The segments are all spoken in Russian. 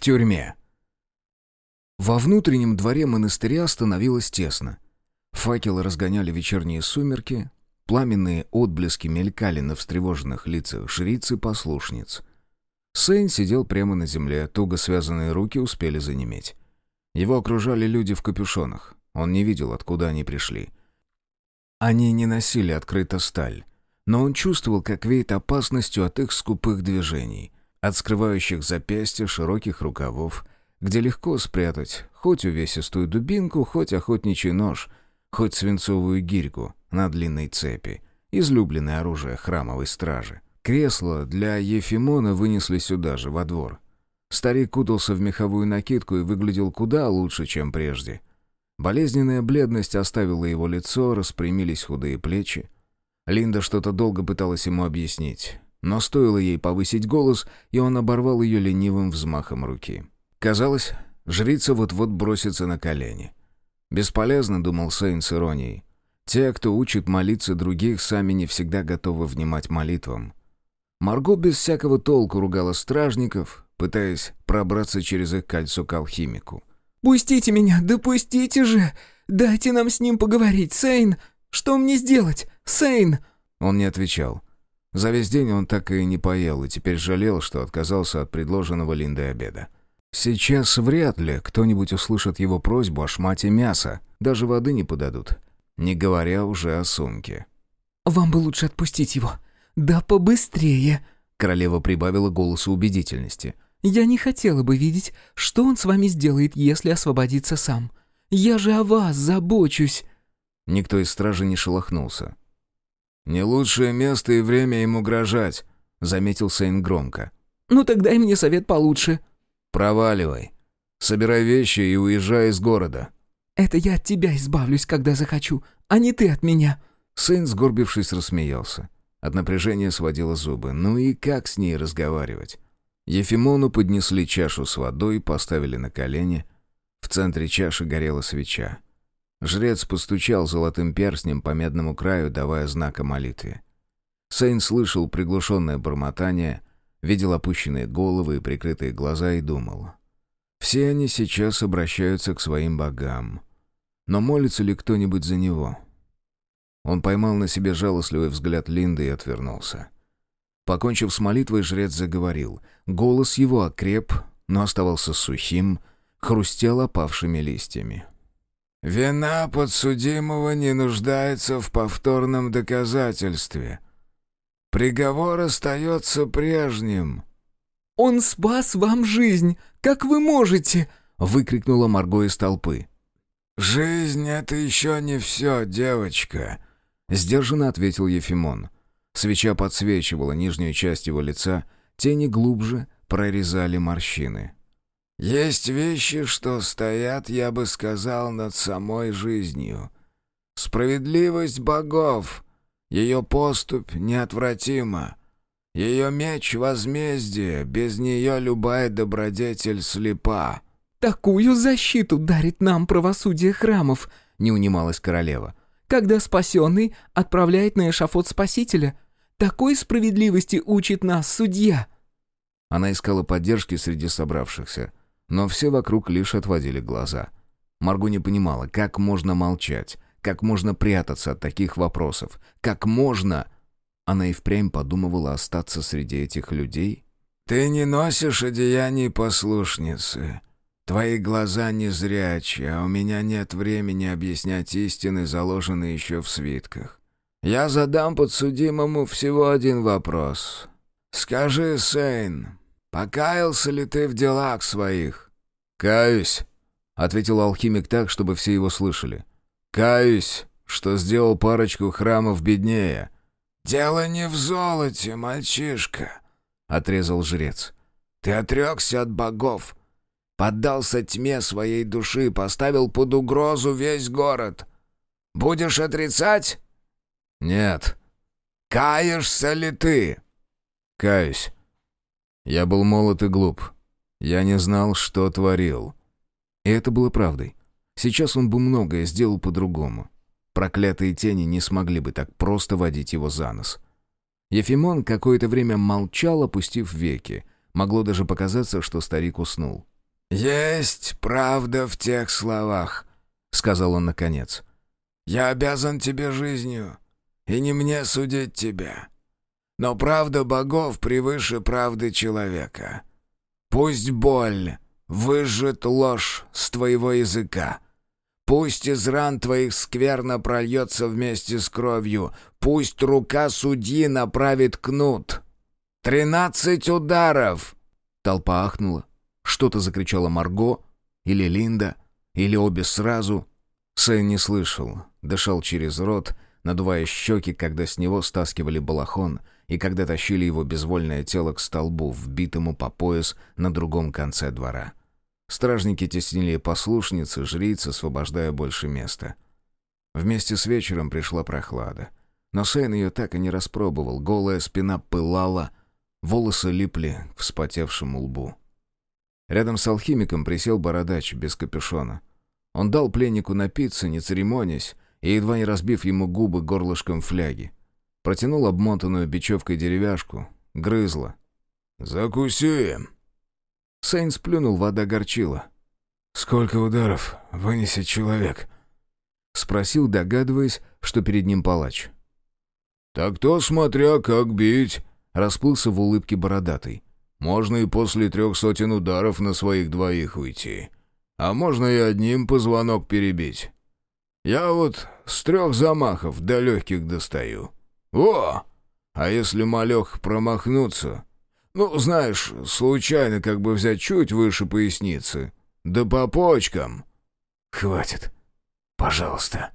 в тюрьме. Во внутреннем дворе монастыря становилось тесно. Факелы разгоняли вечерние сумерки, пламенные отблески мелькали на встревоженных лицах жриц и послушниц. Сейн сидел прямо на земле, туго связанные руки успели занеметь. Его окружали люди в капюшонах. Он не видел, откуда они пришли. Они не носили открыто сталь, но он чувствовал, как веет опасностью от их скупых движений, от скрывающих запястья широких рукавов, где легко спрятать хоть увесистую дубинку, хоть охотничий нож, хоть свинцовую гирьку на длинной цепи, излюбленное оружие храмовой стражи. Кресло для Ефимона вынесли сюда же, во двор. Старик кутался в меховую накидку и выглядел куда лучше, чем прежде. Болезненная бледность оставила его лицо, распрямились худые плечи. Линда что-то долго пыталась ему объяснить, но стоило ей повысить голос, и он оборвал ее ленивым взмахом руки. Казалось, жрица вот-вот бросится на колени. «Бесполезно», — думал Сейн с иронией. «Те, кто учит молиться других, сами не всегда готовы внимать молитвам». Марго без всякого толку ругала стражников, пытаясь пробраться через их кольцо к алхимику. «Пустите меня, допустите же! Дайте нам с ним поговорить, Сейн! Что мне сделать, Сейн?» Он не отвечал. За весь день он так и не поел, и теперь жалел, что отказался от предложенного Линдой обеда. Сейчас вряд ли кто-нибудь услышит его просьбу о шмате мяса. Даже воды не подадут. Не говоря уже о сумке. «Вам бы лучше отпустить его. Да побыстрее!» Королева прибавила голосу убедительности. «Я не хотела бы видеть, что он с вами сделает, если освободится сам. Я же о вас забочусь!» Никто из стражи не шелохнулся. «Не лучшее место и время им угрожать», — заметил Сейн громко. «Ну тогда и мне совет получше», «Проваливай. Собирай вещи и уезжай из города». «Это я от тебя избавлюсь, когда захочу, а не ты от меня». Сын, сгорбившись, рассмеялся. От напряжения сводило зубы. Ну и как с ней разговаривать? Ефимону поднесли чашу с водой, поставили на колени. В центре чаши горела свеча. Жрец постучал золотым перстнем по медному краю, давая знак о молитве. Сейн слышал приглушенное бормотание, видел опущенные головы и прикрытые глаза и думал. Все они сейчас обращаются к своим богам. Но молится ли кто-нибудь за него? Он поймал на себе жалостливый взгляд Линды и отвернулся. Покончив с молитвой, жрец заговорил. Голос его окреп, но оставался сухим, хрустел опавшими листьями. «Вина подсудимого не нуждается в повторном доказательстве», Приговор остается прежним». «Он спас вам жизнь! Как вы можете?» — выкрикнула Марго из толпы. «Жизнь — это еще не все, девочка», — сдержанно ответил Ефимон. Свеча подсвечивала нижнюю часть его лица, тени глубже прорезали морщины. «Есть вещи, что стоят, я бы сказал, над самой жизнью. Справедливость богов — ее поступь неотвратима. Ее меч — возмездие, без нее любая добродетель слепа». «Такую защиту дарит нам правосудие храмов», — не унималась королева. «Когда спасенный отправляет на эшафот спасителя, такой справедливости учит нас судья». Она искала поддержки среди собравшихся, но все вокруг лишь отводили глаза. Марго не понимала, как можно молчать, как можно прятаться от таких вопросов? Как можно... Она и впрямь подумывала остаться среди этих людей. «Ты не носишь одеяний послушницы. Твои глаза незрячие, а у меня нет времени объяснять истины, заложенные еще в свитках. Я задам подсудимому всего один вопрос. Скажи, Сейн, покаялся ли ты в делах своих?» «Каюсь», — ответил алхимик так, чтобы все его слышали. Каюсь, что сделал парочку храмов беднее». «Дело не в золоте, мальчишка», — отрезал жрец. «Ты отрекся от богов, поддался тьме своей души, поставил под угрозу весь город. Будешь отрицать?» «Нет». «Каешься ли ты?» «Каюсь. Я был молод и глуп. Я не знал, что творил». И это было правдой. Сейчас он бы многое сделал по-другому. Проклятые тени не смогли бы так просто водить его за нос. Ефимон какое-то время молчал, опустив веки. Могло даже показаться, что старик уснул. «Есть правда в тех словах», — сказал он наконец. «Я обязан тебе жизнью, и не мне судить тебя. Но правда богов превыше правды человека. Пусть боль выжжет ложь с твоего языка. Пусть из ран твоих скверно прольется вместе с кровью. Пусть рука судьи направит кнут. Тринадцать ударов!» Толпа ахнула. Что-то закричала Марго, или Линда, или обе сразу. Сэн не слышал, дышал через рот, надувая щеки, когда с него стаскивали балахон и когда тащили его безвольное тело к столбу, вбитому по пояс на другом конце двора. Стражники теснили послушницы, жриц, освобождая больше места. Вместе с вечером пришла прохлада. Но Сейн ее так и не распробовал, голая спина пылала, волосы липли к вспотевшему лбу. Рядом с алхимиком присел бородач без капюшона. Он дал пленнику напиться, не церемонясь, и едва не разбив ему губы горлышком фляги. Протянул обмотанную бечевкой деревяшку, грызла. «Закуси!» Сейн сплюнул, вода горчила. «Сколько ударов вынесет человек?» Спросил, догадываясь, что перед ним палач. «Так то смотря как бить», — расплылся в улыбке бородатый. «Можно и после трех сотен ударов на своих двоих уйти. А можно и одним позвонок перебить. Я вот с трех замахов до легких достаю. О! А если малех промахнуться? Ну, знаешь, случайно как бы взять чуть выше поясницы. Да по почкам. Хватит. Пожалуйста.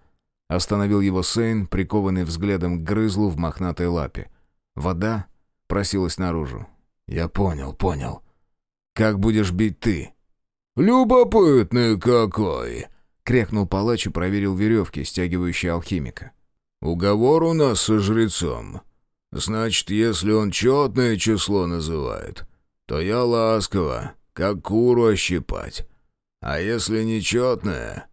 Остановил его Сейн, прикованный взглядом к грызлу в мохнатой лапе. Вода просилась наружу. «Я понял, понял. Как будешь бить ты?» «Любопытный какой!» — крякнул палач и проверил веревки, стягивающие алхимика. «Уговор у нас со жрецом. Значит, если он четное число называет, то я ласково, как куру ощипать. А если нечетное,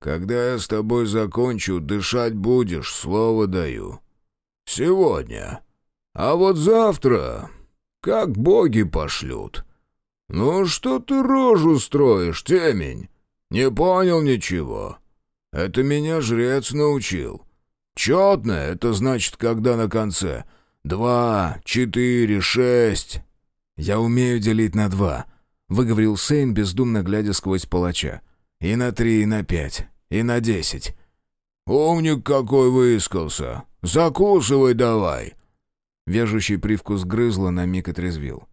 когда я с тобой закончу, дышать будешь, слово даю. Сегодня. А вот завтра, как боги пошлют. Ну что ты рожу строишь, темень?» «Не понял ничего. Это меня жрец научил. Четно — это значит, когда на конце. Два, четыре, шесть». «Я умею делить на два», — выговорил Сейн, бездумно глядя сквозь палача. «И на три, и на пять, и на десять». «Умник какой выискался! Закусывай давай!» Вяжущий привкус грызла на миг отрезвил.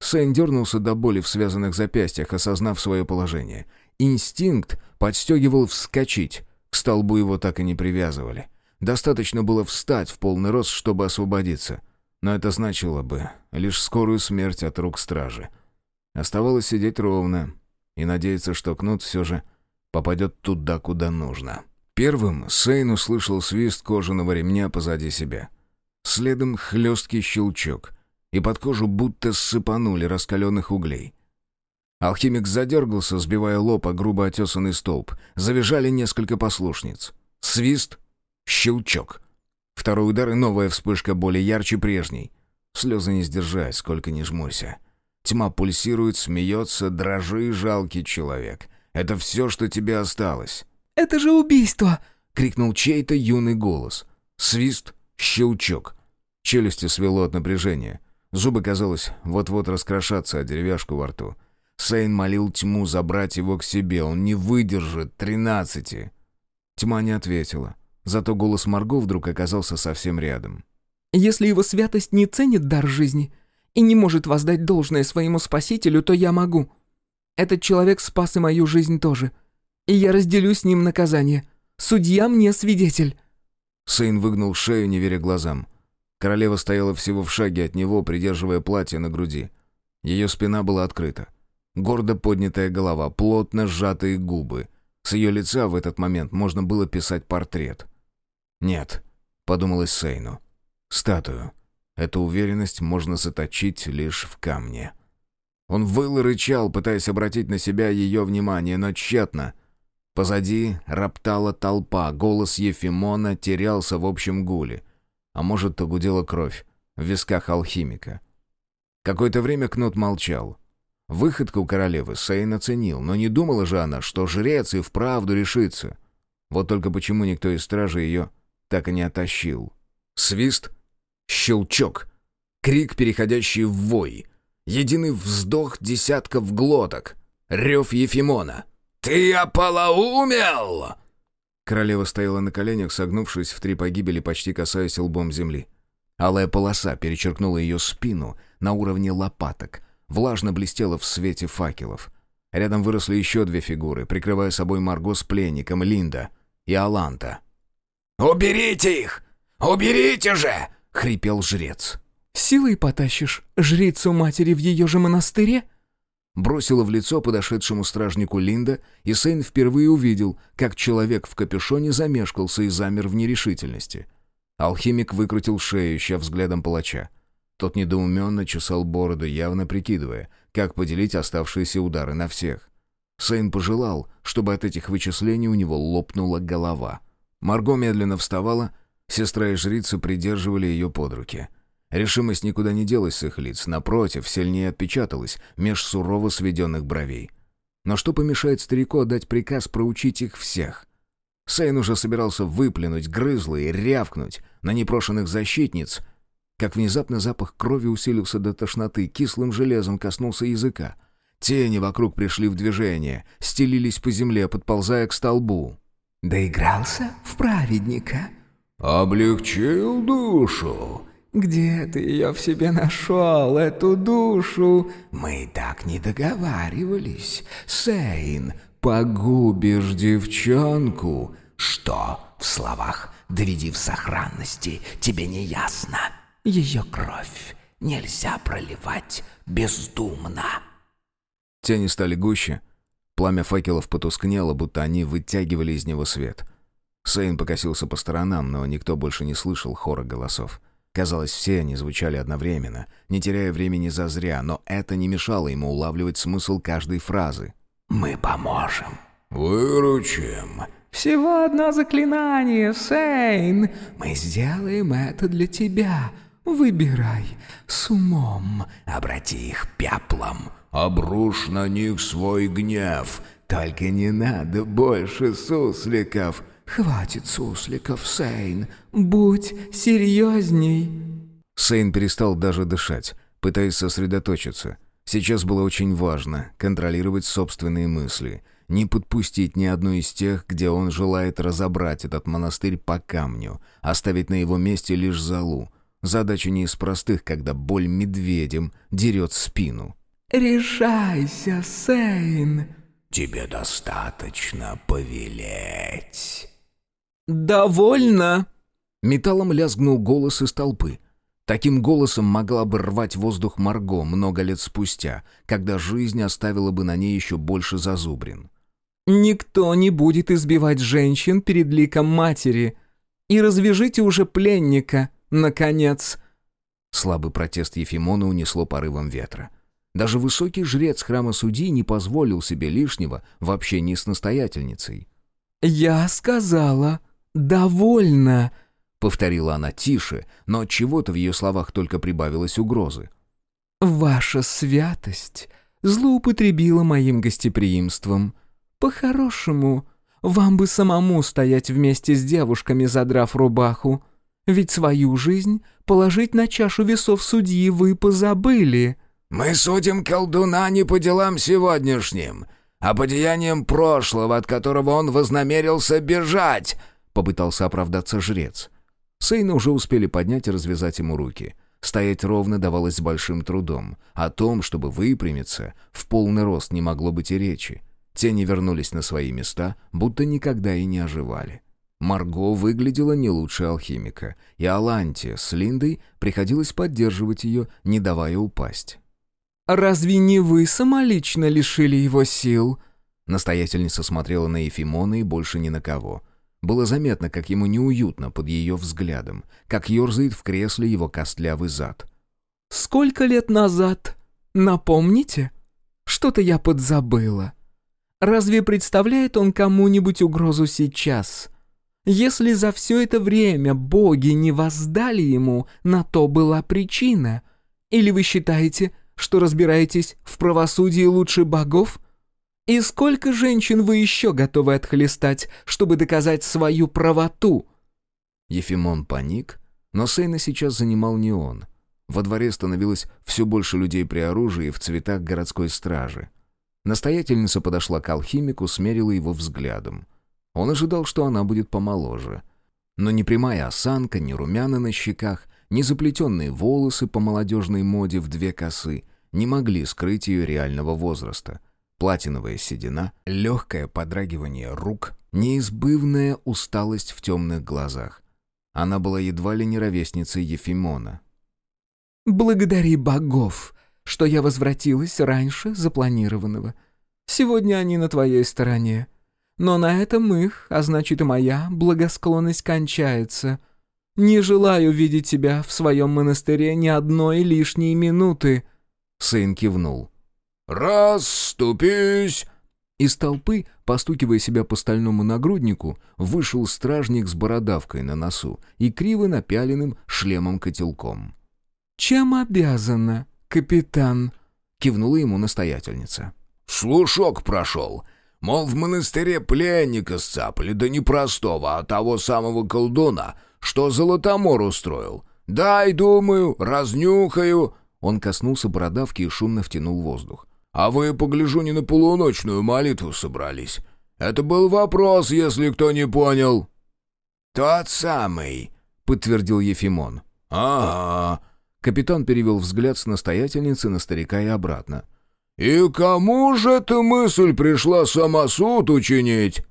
Сэн дернулся до боли в связанных запястьях, осознав свое положение. Инстинкт подстегивал вскочить. К столбу его так и не привязывали. Достаточно было встать в полный рост, чтобы освободиться. Но это значило бы лишь скорую смерть от рук стражи. Оставалось сидеть ровно и надеяться, что кнут все же попадет туда, куда нужно. Первым Сейн услышал свист кожаного ремня позади себя. Следом хлесткий щелчок, и под кожу будто ссыпанули раскаленных углей. Алхимик задергался, сбивая лоб о грубо отесанный столб. Завизжали несколько послушниц. Свист, щелчок. Второй удар и новая вспышка более ярче прежней. Слезы не сдержать, сколько ни жмурься. Тьма пульсирует, смеется, дрожи, жалкий человек. Это все, что тебе осталось. «Это же убийство!» — крикнул чей-то юный голос. Свист, щелчок. Челюсти свело от напряжения. Зубы, казалось, вот-вот раскрошатся о деревяшку во рту. Сейн молил тьму забрать его к себе, он не выдержит тринадцати. Тьма не ответила, зато голос Марго вдруг оказался совсем рядом. «Если его святость не ценит дар жизни и не может воздать должное своему спасителю, то я могу. Этот человек спас и мою жизнь тоже. И я разделю с ним наказание. Судья мне свидетель». Сейн выгнул шею, не веря глазам. Королева стояла всего в шаге от него, придерживая платье на груди. Ее спина была открыта. Гордо поднятая голова, плотно сжатые губы. С ее лица в этот момент можно было писать портрет. «Нет», — подумалось Сейну. «Статую. Эту уверенность можно заточить лишь в камне». Он выл и рычал, пытаясь обратить на себя ее внимание, но тщетно. Позади роптала толпа, голос Ефимона терялся в общем гуле. А может, то гудела кровь в висках алхимика. Какое-то время Кнут молчал. Выходка у королевы Сейн оценил, но не думала же она, что жрец и вправду решится. Вот только почему никто из стражи ее так и не оттащил. Свист, щелчок, крик, переходящий в вой, единый вздох десятков глоток, рев Ефимона. «Ты ополоумел!» Королева стояла на коленях, согнувшись в три погибели, почти касаясь лбом земли. Алая полоса перечеркнула ее спину на уровне лопаток, влажно блестела в свете факелов. Рядом выросли еще две фигуры, прикрывая собой Марго с пленником, Линда и Аланта. «Уберите их! Уберите же!» — хрипел жрец. «Силой потащишь жрицу матери в ее же монастыре?» Бросила в лицо подошедшему стражнику Линда, и Сейн впервые увидел, как человек в капюшоне замешкался и замер в нерешительности. Алхимик выкрутил шею, ища взглядом палача. Тот недоуменно чесал бороду, явно прикидывая, как поделить оставшиеся удары на всех. Сейн пожелал, чтобы от этих вычислений у него лопнула голова. Марго медленно вставала, сестра и жрица придерживали ее под руки — Решимость никуда не делась с их лиц, напротив, сильнее отпечаталась меж сурово сведенных бровей. Но что помешает старику отдать приказ проучить их всех? Сейн уже собирался выплюнуть грызлы и рявкнуть на непрошенных защитниц, как внезапно запах крови усилился до тошноты, кислым железом коснулся языка. Тени вокруг пришли в движение, стелились по земле, подползая к столбу. «Доигрался в праведника?» «Облегчил душу», где ты ее в себе нашел, эту душу? Мы так не договаривались. Сейн, погубишь девчонку. Что в словах «доведи в сохранности» тебе не ясно? Ее кровь нельзя проливать бездумно. Тени стали гуще. Пламя факелов потускнело, будто они вытягивали из него свет. Сейн покосился по сторонам, но никто больше не слышал хора голосов. Казалось, все они звучали одновременно, не теряя времени зазря, но это не мешало ему улавливать смысл каждой фразы. «Мы поможем». «Выручим». «Всего одно заклинание, Сейн. Мы сделаем это для тебя. Выбирай с умом. Обрати их пеплом. Обрушь на них свой гнев. Только не надо больше сусликов. «Хватит сусликов, Сейн. Будь серьезней». Сейн перестал даже дышать, пытаясь сосредоточиться. Сейчас было очень важно контролировать собственные мысли, не подпустить ни одну из тех, где он желает разобрать этот монастырь по камню, оставить на его месте лишь залу. Задача не из простых, когда боль медведем дерет спину. «Решайся, Сейн!» «Тебе достаточно повелеть». «Довольно!» Металлом лязгнул голос из толпы. Таким голосом могла бы рвать воздух Марго много лет спустя, когда жизнь оставила бы на ней еще больше зазубрин. «Никто не будет избивать женщин перед ликом матери. И развяжите уже пленника, наконец!» Слабый протест Ефимона унесло порывом ветра. Даже высокий жрец храма судьи не позволил себе лишнего в общении с настоятельницей. «Я сказала, «Довольно!» — повторила она тише, но чего-то в ее словах только прибавилось угрозы. «Ваша святость злоупотребила моим гостеприимством. По-хорошему, вам бы самому стоять вместе с девушками, задрав рубаху. Ведь свою жизнь положить на чашу весов судьи вы позабыли». «Мы судим колдуна не по делам сегодняшним, а по деяниям прошлого, от которого он вознамерился бежать», попытался оправдаться жрец. Сейна уже успели поднять и развязать ему руки. Стоять ровно давалось с большим трудом. О том, чтобы выпрямиться, в полный рост не могло быть и речи. Тени вернулись на свои места, будто никогда и не оживали. Марго выглядела не лучше алхимика, и Аланте с Линдой приходилось поддерживать ее, не давая упасть. «Разве не вы самолично лишили его сил?» Настоятельница смотрела на Ефимона и больше ни на кого. Было заметно, как ему неуютно под ее взглядом, как ерзает в кресле его костлявый зад. «Сколько лет назад? Напомните? Что-то я подзабыла. Разве представляет он кому-нибудь угрозу сейчас? Если за все это время боги не воздали ему, на то была причина. Или вы считаете, что разбираетесь в правосудии лучше богов? И сколько женщин вы еще готовы отхлестать, чтобы доказать свою правоту?» Ефимон паник, но Сейна сейчас занимал не он. Во дворе становилось все больше людей при оружии в цветах городской стражи. Настоятельница подошла к алхимику, смерила его взглядом. Он ожидал, что она будет помоложе. Но ни прямая осанка, ни румяна на щеках, ни заплетенные волосы по молодежной моде в две косы не могли скрыть ее реального возраста. Платиновая седина, легкое подрагивание рук, неизбывная усталость в темных глазах. Она была едва ли не ровесницей Ефимона. «Благодари богов, что я возвратилась раньше запланированного. Сегодня они на твоей стороне. Но на этом их, а значит и моя, благосклонность кончается. Не желаю видеть тебя в своем монастыре ни одной лишней минуты». Сын кивнул. «Расступись!» Из толпы, постукивая себя по стальному нагруднику, вышел стражник с бородавкой на носу и криво напяленным шлемом-котелком. «Чем обязана, капитан?» — кивнула ему настоятельница. «Слушок прошел. Мол, в монастыре пленника сцапали, да не простого, а того самого колдуна, что Золотомор устроил. Дай, думаю, разнюхаю». Он коснулся бородавки и шумно втянул воздух. «А вы, погляжу, не на полуночную молитву собрались. Это был вопрос, если кто не понял». «Тот самый», — подтвердил Ефимон. «Ага», Капитан перевел взгляд с настоятельницы на старика и обратно. «И кому же эта мысль пришла самосуд учинить?»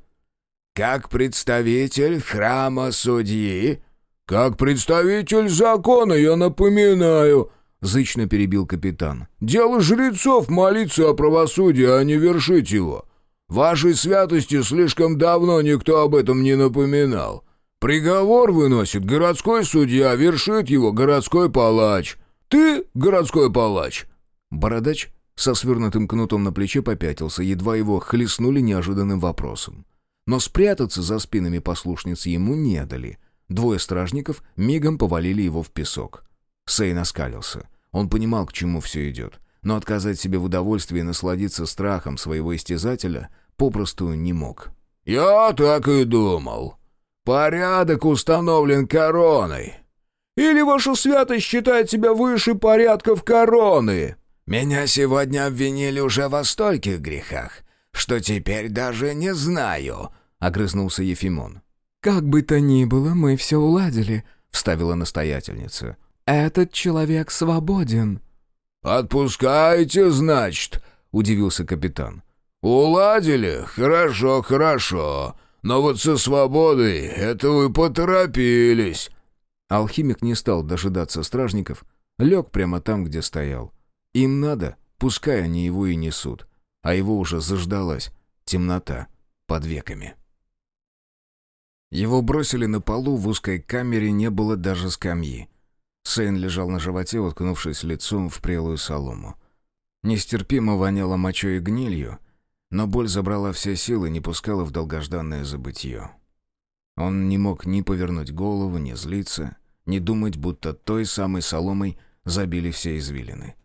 «Как представитель храма судьи?» «Как представитель закона, я напоминаю», — зычно перебил капитан. «Дело жрецов молиться о правосудии, а не вершить его. Вашей святости слишком давно никто об этом не напоминал. Приговор выносит городской судья, вершит его городской палач. Ты городской палач?» Бородач со свернутым кнутом на плече попятился, едва его хлестнули неожиданным вопросом. Но спрятаться за спинами послушниц ему не дали. Двое стражников мигом повалили его в песок. Сейн оскалился. Он понимал, к чему все идет. Но отказать себе в удовольствии насладиться страхом своего истязателя попросту не мог. «Я так и думал», Порядок установлен короной. Или ваша святость считает себя выше порядков короны?» «Меня сегодня обвинили уже во стольких грехах, что теперь даже не знаю», — огрызнулся Ефимон. «Как бы то ни было, мы все уладили», — вставила настоятельница. «Этот человек свободен». «Отпускаете, значит?» — удивился капитан. «Уладили? Хорошо, хорошо. Но вот со свободой это вы поторопились». Алхимик не стал дожидаться стражников, лег прямо там, где стоял. Им надо, пускай они его и несут, а его уже заждалась темнота под веками. Его бросили на полу, в узкой камере не было даже скамьи. Сейн лежал на животе, уткнувшись лицом в прелую солому. Нестерпимо воняло мочой и гнилью, но боль забрала все силы, не пускала в долгожданное забытье. Он не мог ни повернуть голову, ни злиться, ни думать, будто той самой соломой забили все извилины.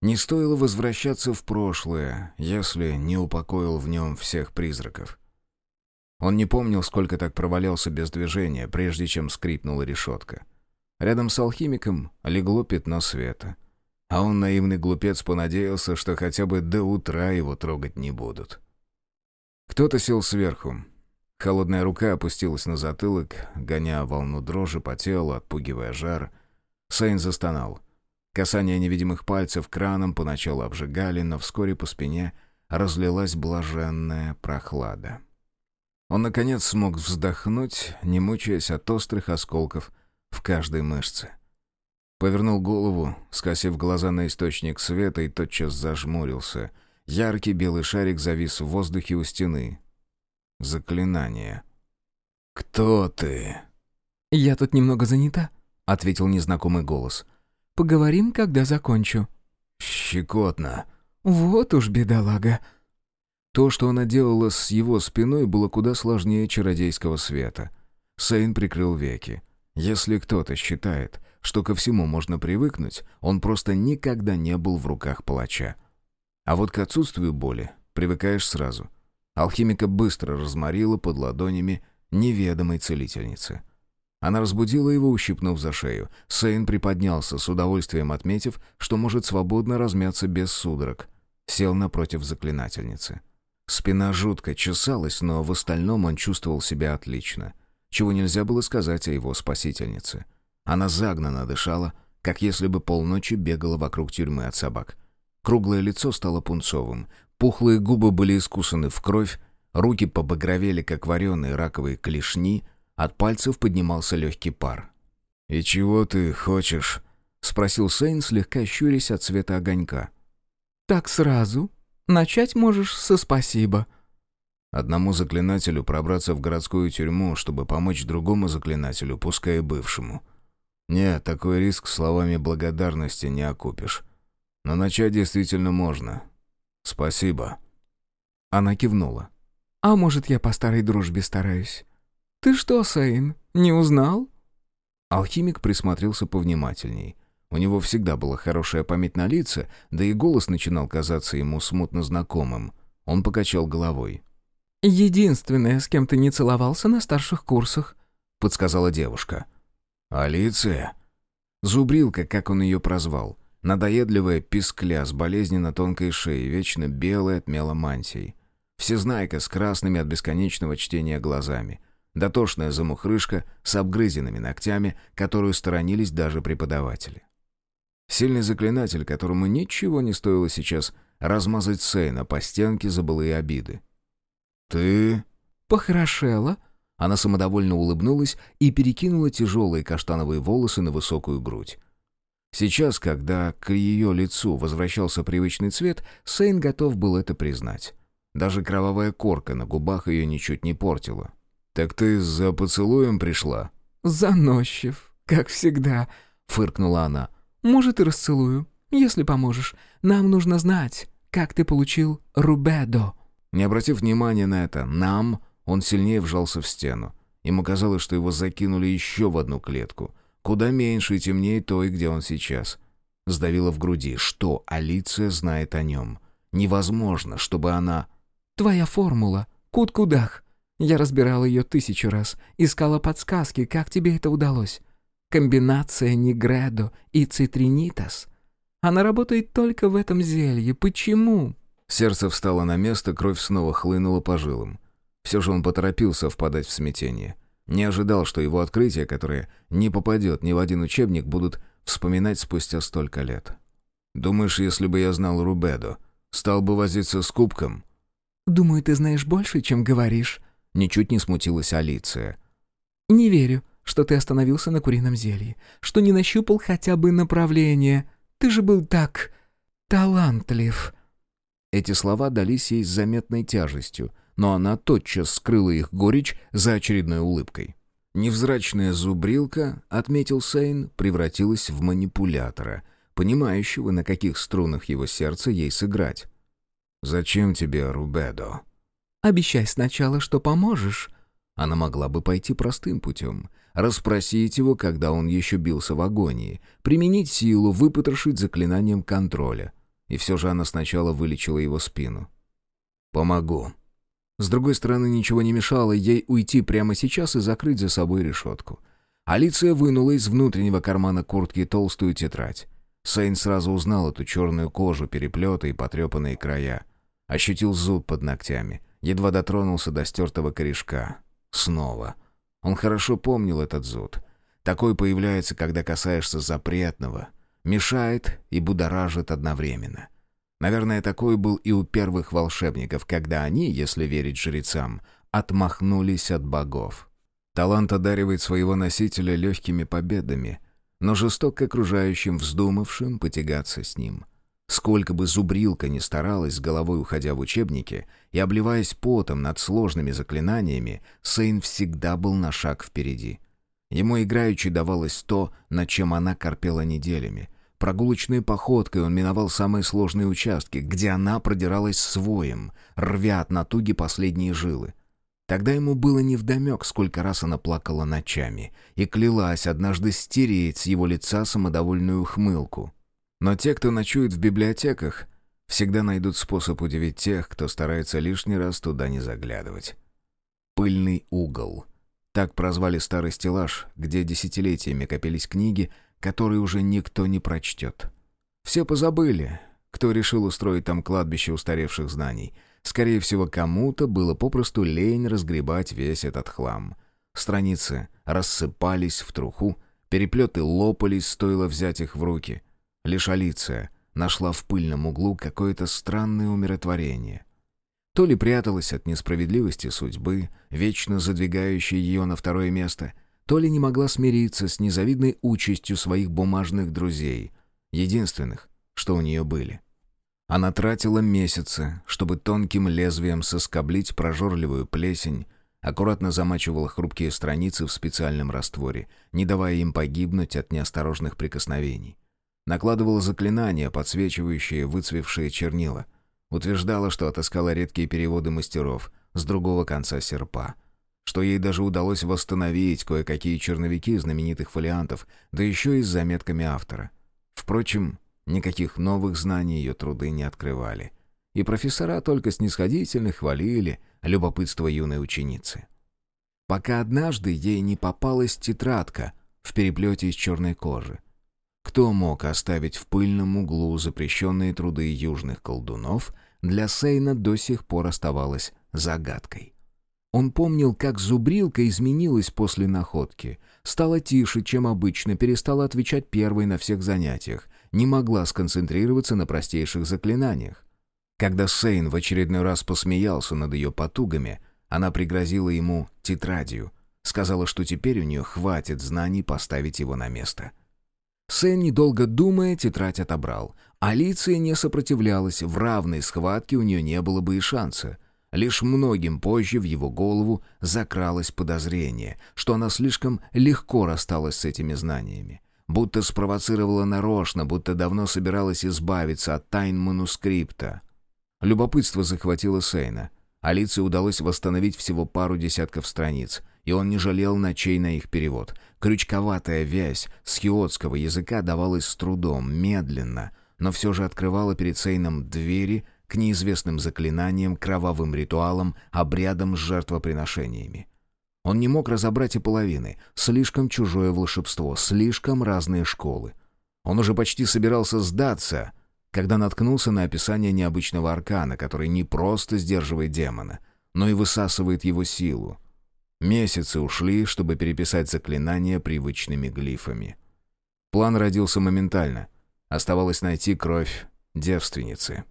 Не стоило возвращаться в прошлое, если не упокоил в нем всех призраков. Он не помнил, сколько так провалялся без движения, прежде чем скрипнула решетка. Рядом с алхимиком легло пятно света — а он, наивный глупец, понадеялся, что хотя бы до утра его трогать не будут. Кто-то сел сверху. Холодная рука опустилась на затылок, гоня волну дрожи по телу, отпугивая жар. Сейн застонал. Касание невидимых пальцев краном поначалу обжигали, но вскоре по спине разлилась блаженная прохлада. Он, наконец, смог вздохнуть, не мучаясь от острых осколков в каждой мышце. Повернул голову, скосив глаза на источник света и тотчас зажмурился. Яркий белый шарик завис в воздухе у стены. Заклинание. «Кто ты?» «Я тут немного занята», — ответил незнакомый голос. «Поговорим, когда закончу». «Щекотно». «Вот уж бедолага». То, что она делала с его спиной, было куда сложнее чародейского света. Сейн прикрыл веки. Если кто-то считает, что ко всему можно привыкнуть, он просто никогда не был в руках палача. А вот к отсутствию боли привыкаешь сразу. Алхимика быстро разморила под ладонями неведомой целительницы. Она разбудила его, ущипнув за шею. Сейн приподнялся, с удовольствием отметив, что может свободно размяться без судорог. Сел напротив заклинательницы. Спина жутко чесалась, но в остальном он чувствовал себя отлично. Чего нельзя было сказать о его спасительнице. Она загнанно дышала, как если бы полночи бегала вокруг тюрьмы от собак. Круглое лицо стало пунцовым, пухлые губы были искусаны в кровь, руки побагровели, как вареные раковые клешни — от пальцев поднимался легкий пар. «И чего ты хочешь?» — спросил Сейн, слегка щурясь от цвета огонька. «Так сразу? Начать можешь со спасибо». Одному заклинателю пробраться в городскую тюрьму, чтобы помочь другому заклинателю, пускай и бывшему. Нет, такой риск словами благодарности не окупишь. Но начать действительно можно. Спасибо. Она кивнула. «А может, я по старой дружбе стараюсь? «Ты что, Сейн, не узнал?» Алхимик присмотрелся повнимательней. У него всегда была хорошая память на лица, да и голос начинал казаться ему смутно знакомым. Он покачал головой. «Единственная, с кем ты не целовался на старших курсах», — подсказала девушка. «Алиция?» Зубрилка, как он ее прозвал. Надоедливая пискля с болезненно тонкой шеей, вечно белая от мела мантией. Всезнайка с красными от бесконечного чтения глазами дотошная замухрышка с обгрызенными ногтями, которую сторонились даже преподаватели. Сильный заклинатель, которому ничего не стоило сейчас размазать Сейна по стенке за былые обиды. «Ты...» «Похорошела?» Она самодовольно улыбнулась и перекинула тяжелые каштановые волосы на высокую грудь. Сейчас, когда к ее лицу возвращался привычный цвет, Сейн готов был это признать. Даже кровавая корка на губах ее ничуть не портила. «Так ты за поцелуем пришла?» «Заносчив, как всегда», — фыркнула она. «Может, и расцелую, если поможешь. Нам нужно знать, как ты получил рубедо». Не обратив внимания на это «нам», он сильнее вжался в стену. Ему казалось, что его закинули еще в одну клетку, куда меньше и темнее той, где он сейчас. Сдавило в груди, что Алиция знает о нем. Невозможно, чтобы она... «Твоя формула. Кут-кудах. Я разбирала ее тысячу раз, искала подсказки, как тебе это удалось. Комбинация Нигредо и Цитринитас. Она работает только в этом зелье. Почему?» Сердце встало на место, кровь снова хлынула по жилам. Все же он поторопился впадать в смятение. Не ожидал, что его открытие, которое не попадет ни в один учебник, будут вспоминать спустя столько лет. «Думаешь, если бы я знал Рубедо, стал бы возиться с кубком?» «Думаю, ты знаешь больше, чем говоришь», Ничуть не смутилась Алиция. «Не верю, что ты остановился на курином зелье, что не нащупал хотя бы направление. Ты же был так... талантлив». Эти слова дались ей с заметной тяжестью, но она тотчас скрыла их горечь за очередной улыбкой. Невзрачная зубрилка, отметил Сейн, превратилась в манипулятора, понимающего, на каких струнах его сердце ей сыграть. «Зачем тебе Рубедо?» Обещай сначала, что поможешь». Она могла бы пойти простым путем. Расспросить его, когда он еще бился в агонии. Применить силу, выпотрошить заклинанием контроля. И все же она сначала вылечила его спину. «Помогу». С другой стороны, ничего не мешало ей уйти прямо сейчас и закрыть за собой решетку. Алиция вынула из внутреннего кармана куртки толстую тетрадь. Сейн сразу узнал эту черную кожу, переплеты и потрепанные края. Ощутил зуд под ногтями. Едва дотронулся до стертого корешка. Снова. Он хорошо помнил этот зуд. Такой появляется, когда касаешься запретного. Мешает и будоражит одновременно. Наверное, такой был и у первых волшебников, когда они, если верить жрецам, отмахнулись от богов. Талант одаривает своего носителя легкими победами, но жесток к окружающим, вздумавшим потягаться с ним — Сколько бы зубрилка ни старалась, с головой уходя в учебники и обливаясь потом над сложными заклинаниями, Сейн всегда был на шаг впереди. Ему играючи давалось то, над чем она корпела неделями. Прогулочной походкой он миновал самые сложные участки, где она продиралась своим, рвя от натуги последние жилы. Тогда ему было невдомек, сколько раз она плакала ночами, и клялась однажды стереть с его лица самодовольную ухмылку. Но те, кто ночует в библиотеках, всегда найдут способ удивить тех, кто старается лишний раз туда не заглядывать. «Пыльный угол». Так прозвали старый стеллаж, где десятилетиями копились книги, которые уже никто не прочтет. Все позабыли, кто решил устроить там кладбище устаревших знаний — Скорее всего, кому-то было попросту лень разгребать весь этот хлам. Страницы рассыпались в труху, переплеты лопались, стоило взять их в руки. Лишь Алиция нашла в пыльном углу какое-то странное умиротворение. То ли пряталась от несправедливости судьбы, вечно задвигающей ее на второе место, то ли не могла смириться с незавидной участью своих бумажных друзей, единственных, что у нее были. Она тратила месяцы, чтобы тонким лезвием соскоблить прожорливую плесень, аккуратно замачивала хрупкие страницы в специальном растворе, не давая им погибнуть от неосторожных прикосновений. Накладывала заклинания, подсвечивающие выцвевшие чернила. Утверждала, что отыскала редкие переводы мастеров с другого конца серпа. Что ей даже удалось восстановить кое-какие черновики знаменитых фолиантов, да еще и с заметками автора. Впрочем, Никаких новых знаний ее труды не открывали. И профессора только снисходительно хвалили любопытство юной ученицы. Пока однажды ей не попалась тетрадка в переплете из черной кожи. Кто мог оставить в пыльном углу запрещенные труды южных колдунов, для Сейна до сих пор оставалось загадкой. Он помнил, как зубрилка изменилась после находки, стала тише, чем обычно, перестала отвечать первой на всех занятиях, не могла сконцентрироваться на простейших заклинаниях. Когда Сейн в очередной раз посмеялся над ее потугами, она пригрозила ему тетрадью, сказала, что теперь у нее хватит знаний поставить его на место. Сейн, недолго думая, тетрадь отобрал. Алиция не сопротивлялась, в равной схватке у нее не было бы и шанса. Лишь многим позже в его голову закралось подозрение, что она слишком легко рассталась с этими знаниями будто спровоцировала нарочно, будто давно собиралась избавиться от тайн манускрипта. Любопытство захватило Сейна. Алице удалось восстановить всего пару десятков страниц, и он не жалел ночей на их перевод. Крючковатая вязь с хиотского языка давалась с трудом, медленно, но все же открывала перед Сейном двери к неизвестным заклинаниям, кровавым ритуалам, обрядам с жертвоприношениями. Он не мог разобрать и половины. Слишком чужое волшебство, слишком разные школы. Он уже почти собирался сдаться, когда наткнулся на описание необычного аркана, который не просто сдерживает демона, но и высасывает его силу. Месяцы ушли, чтобы переписать заклинания привычными глифами. План родился моментально. Оставалось найти кровь девственницы.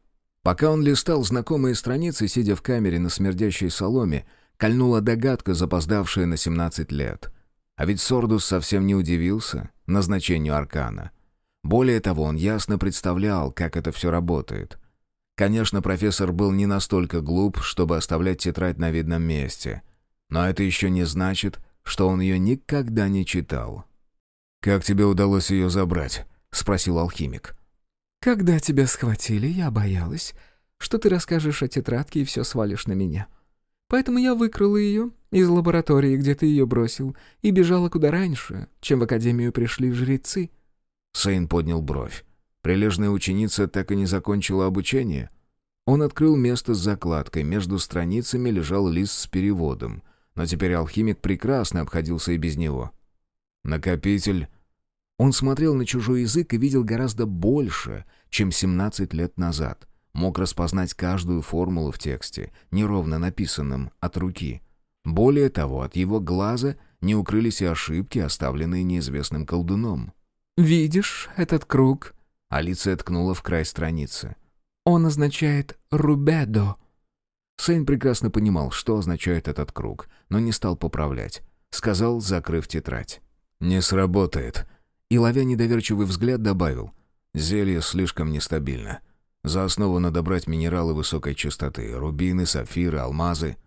Пока он листал знакомые страницы, сидя в камере на смердящей соломе, Кольнула догадка, запоздавшая на 17 лет. А ведь Сордус совсем не удивился назначению Аркана. Более того, он ясно представлял, как это все работает. Конечно, профессор был не настолько глуп, чтобы оставлять тетрадь на видном месте. Но это еще не значит, что он ее никогда не читал. «Как тебе удалось ее забрать?» — спросил алхимик. «Когда тебя схватили, я боялась, что ты расскажешь о тетрадке и все свалишь на меня. Поэтому я выкрала ее из лаборатории, где ты ее бросил, и бежала куда раньше, чем в академию пришли жрецы». Сейн поднял бровь. Прилежная ученица так и не закончила обучение. Он открыл место с закладкой, между страницами лежал лист с переводом, но теперь алхимик прекрасно обходился и без него. «Накопитель...» Он смотрел на чужой язык и видел гораздо больше, чем 17 лет назад — мог распознать каждую формулу в тексте, неровно написанном от руки. Более того, от его глаза не укрылись и ошибки, оставленные неизвестным колдуном. «Видишь этот круг?» Алиция ткнула в край страницы. «Он означает «рубедо». Сейн прекрасно понимал, что означает этот круг, но не стал поправлять. Сказал, закрыв тетрадь. «Не сработает». И, ловя недоверчивый взгляд, добавил. «Зелье слишком нестабильно. За основу надо брать минералы высокой чистоты, рубины, сапфиры, алмазы.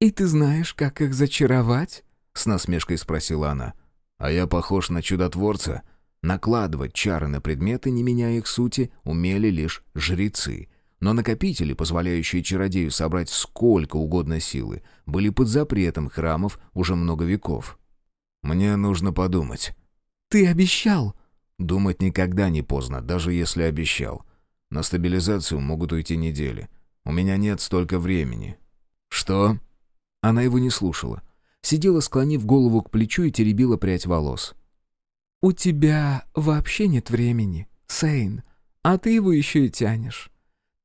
«И ты знаешь, как их зачаровать?» — с насмешкой спросила она. «А я похож на чудотворца?» Накладывать чары на предметы, не меняя их сути, умели лишь жрецы. Но накопители, позволяющие чародею собрать сколько угодно силы, были под запретом храмов уже много веков. «Мне нужно подумать». «Ты обещал!» «Думать никогда не поздно, даже если обещал. На стабилизацию могут уйти недели. У меня нет столько времени». «Что?» Она его не слушала. Сидела, склонив голову к плечу и теребила прядь волос. «У тебя вообще нет времени, Сейн, а ты его еще и тянешь.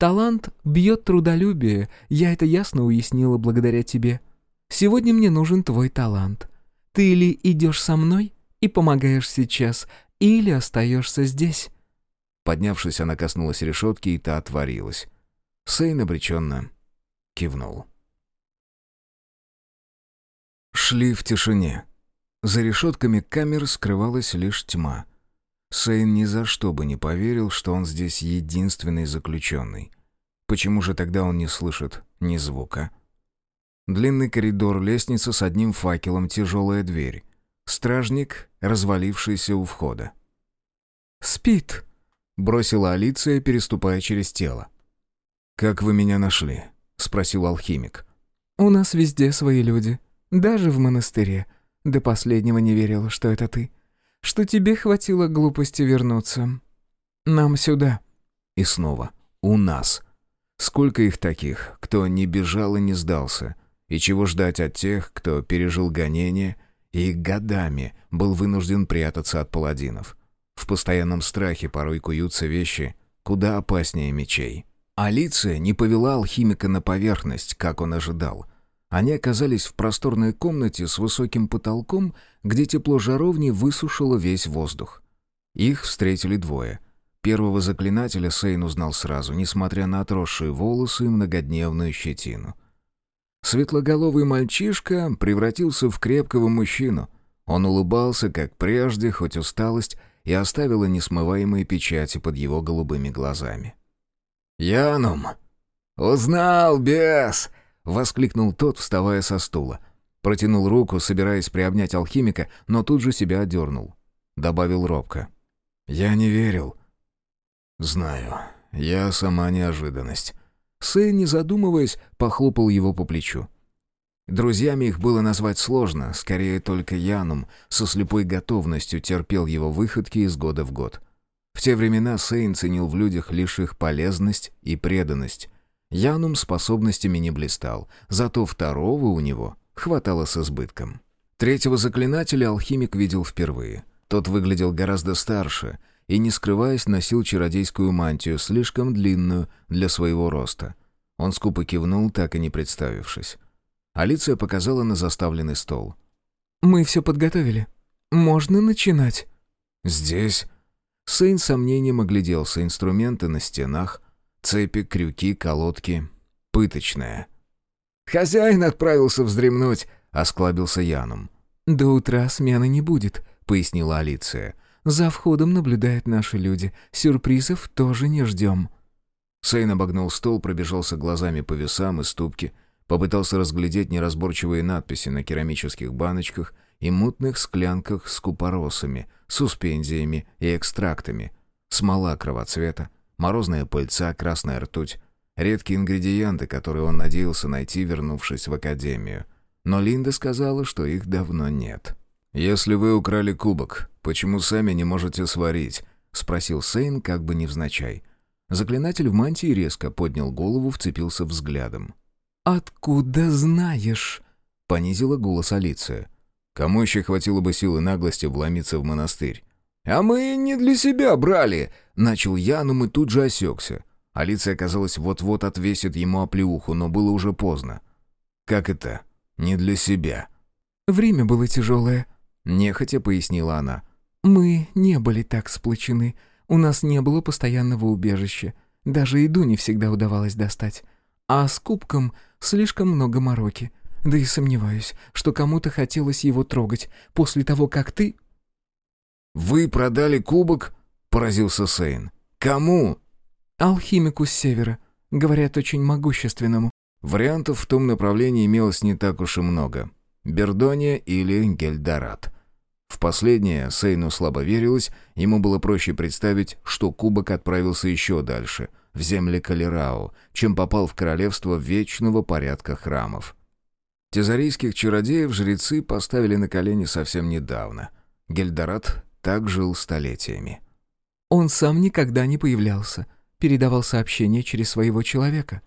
Талант бьет трудолюбие, я это ясно уяснила благодаря тебе. Сегодня мне нужен твой талант. Ты или идешь со мной и помогаешь сейчас, или остаешься здесь». Поднявшись, она коснулась решетки, и та отворилась. Сейн обреченно кивнул. Шли в тишине. За решетками камер скрывалась лишь тьма. Сейн ни за что бы не поверил, что он здесь единственный заключенный. Почему же тогда он не слышит ни звука? Длинный коридор, лестница с одним факелом, тяжелая дверь. Стражник, развалившийся у входа. «Спит», — бросила Алиция, переступая через тело. «Как вы меня нашли?» — спросил алхимик. «У нас везде свои люди. Даже в монастыре. До последнего не верила, что это ты. Что тебе хватило глупости вернуться. Нам сюда». И снова «у нас». Сколько их таких, кто не бежал и не сдался? И чего ждать от тех, кто пережил гонение и годами был вынужден прятаться от паладинов? В постоянном страхе порой куются вещи куда опаснее мечей. Алиция не повела алхимика на поверхность, как он ожидал — они оказались в просторной комнате с высоким потолком, где тепло жаровни высушило весь воздух. Их встретили двое. Первого заклинателя Сейн узнал сразу, несмотря на отросшие волосы и многодневную щетину. Светлоголовый мальчишка превратился в крепкого мужчину. Он улыбался, как прежде, хоть усталость и оставила несмываемые печати под его голубыми глазами. «Янум! Узнал, бес!» — воскликнул тот, вставая со стула. Протянул руку, собираясь приобнять алхимика, но тут же себя одернул. Добавил робко. «Я не верил». «Знаю. Я сама неожиданность». Сын, не задумываясь, похлопал его по плечу. Друзьями их было назвать сложно, скорее только Янум со слепой готовностью терпел его выходки из года в год. В те времена Сейн ценил в людях лишь их полезность и преданность, Янум способностями не блистал, зато второго у него хватало с избытком. Третьего заклинателя алхимик видел впервые. Тот выглядел гораздо старше и, не скрываясь, носил чародейскую мантию, слишком длинную для своего роста. Он скупо кивнул, так и не представившись. Алиция показала на заставленный стол. «Мы все подготовили. Можно начинать». «Здесь?» Сейн сомнением огляделся. Инструменты на стенах, Цепи, крюки, колодки. Пыточная. «Хозяин отправился вздремнуть», — осклабился Янум. «До утра смены не будет», — пояснила Алиция. «За входом наблюдают наши люди. Сюрпризов тоже не ждем». Сейн обогнул стол, пробежался глазами по весам и ступке, попытался разглядеть неразборчивые надписи на керамических баночках и мутных склянках с купоросами, суспензиями и экстрактами, смола кровоцвета, Морозная пыльца, красная ртуть. Редкие ингредиенты, которые он надеялся найти, вернувшись в академию. Но Линда сказала, что их давно нет. «Если вы украли кубок, почему сами не можете сварить?» — спросил Сейн, как бы невзначай. Заклинатель в мантии резко поднял голову, вцепился взглядом. «Откуда знаешь?» — понизила голос Алиция. «Кому еще хватило бы силы наглости вломиться в монастырь? «А мы не для себя брали!» — начал я, но мы тут же осекся. Алиция, казалось, вот-вот отвесит ему оплеуху, но было уже поздно. «Как это? Не для себя?» «Время было тяжелое», — нехотя пояснила она. «Мы не были так сплочены. У нас не было постоянного убежища. Даже еду не всегда удавалось достать. А с кубком слишком много мороки. Да и сомневаюсь, что кому-то хотелось его трогать после того, как ты «Вы продали кубок?» — поразился Сейн. «Кому?» «Алхимику с севера. Говорят, очень могущественному». Вариантов в том направлении имелось не так уж и много. Бердония или Гельдорат. В последнее Сейну слабо верилось, ему было проще представить, что кубок отправился еще дальше, в земли Калерау, чем попал в королевство вечного порядка храмов. Тезарийских чародеев жрецы поставили на колени совсем недавно. Гельдорат так жил столетиями. Он сам никогда не появлялся, передавал сообщения через своего человека.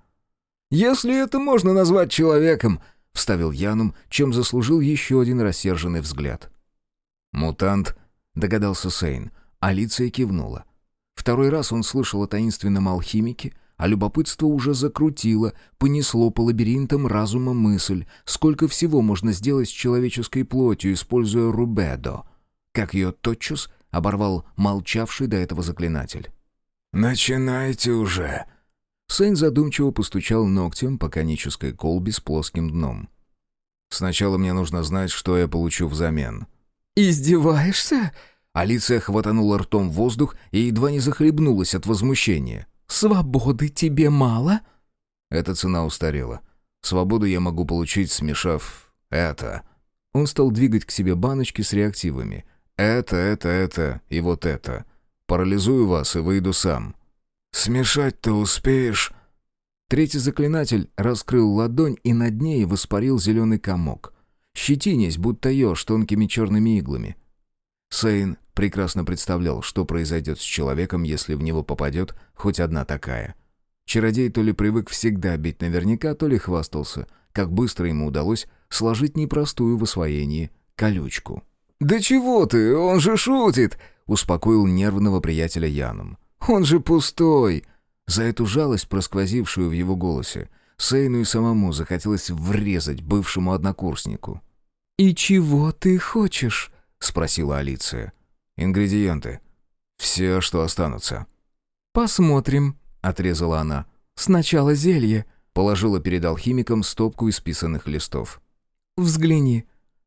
«Если это можно назвать человеком», — вставил Янум, чем заслужил еще один рассерженный взгляд. «Мутант», — догадался Сейн. Алиция кивнула. Второй раз он слышал о таинственном алхимике, а любопытство уже закрутило, понесло по лабиринтам разума мысль, сколько всего можно сделать с человеческой плотью, используя рубедо. Как ее тотчас оборвал молчавший до этого заклинатель. «Начинайте уже!» Сейн задумчиво постучал ногтем по конической колбе с плоским дном. «Сначала мне нужно знать, что я получу взамен». «Издеваешься?» Алиция хватанула ртом воздух и едва не захлебнулась от возмущения. «Свободы тебе мало?» Эта цена устарела. Свободу я могу получить, смешав это. Он стал двигать к себе баночки с реактивами. Это, это, это и вот это. Парализую вас и выйду сам. «Смешать-то успеешь?» Третий заклинатель раскрыл ладонь, и над ней воспарил зеленый комок. Щетинясь, будто еж, тонкими черными иглами. Сейн прекрасно представлял, что произойдет с человеком, если в него попадет хоть одна такая. Чародей то ли привык всегда бить наверняка, то ли хвастался, как быстро ему удалось сложить непростую в освоении колючку. «Да чего ты, он же шутит!» — успокоил нервного приятеля Яном. «Он же пустой!» За эту жалость, просквозившую в его голосе, Сейну и самому захотелось врезать бывшему однокурснику. «И чего ты хочешь?» — спросила Алиция. «Ингредиенты. Все, что останутся». «Посмотрим», — отрезала она. «Сначала зелье», — положила перед алхимиком стопку исписанных листов. «Взгляни.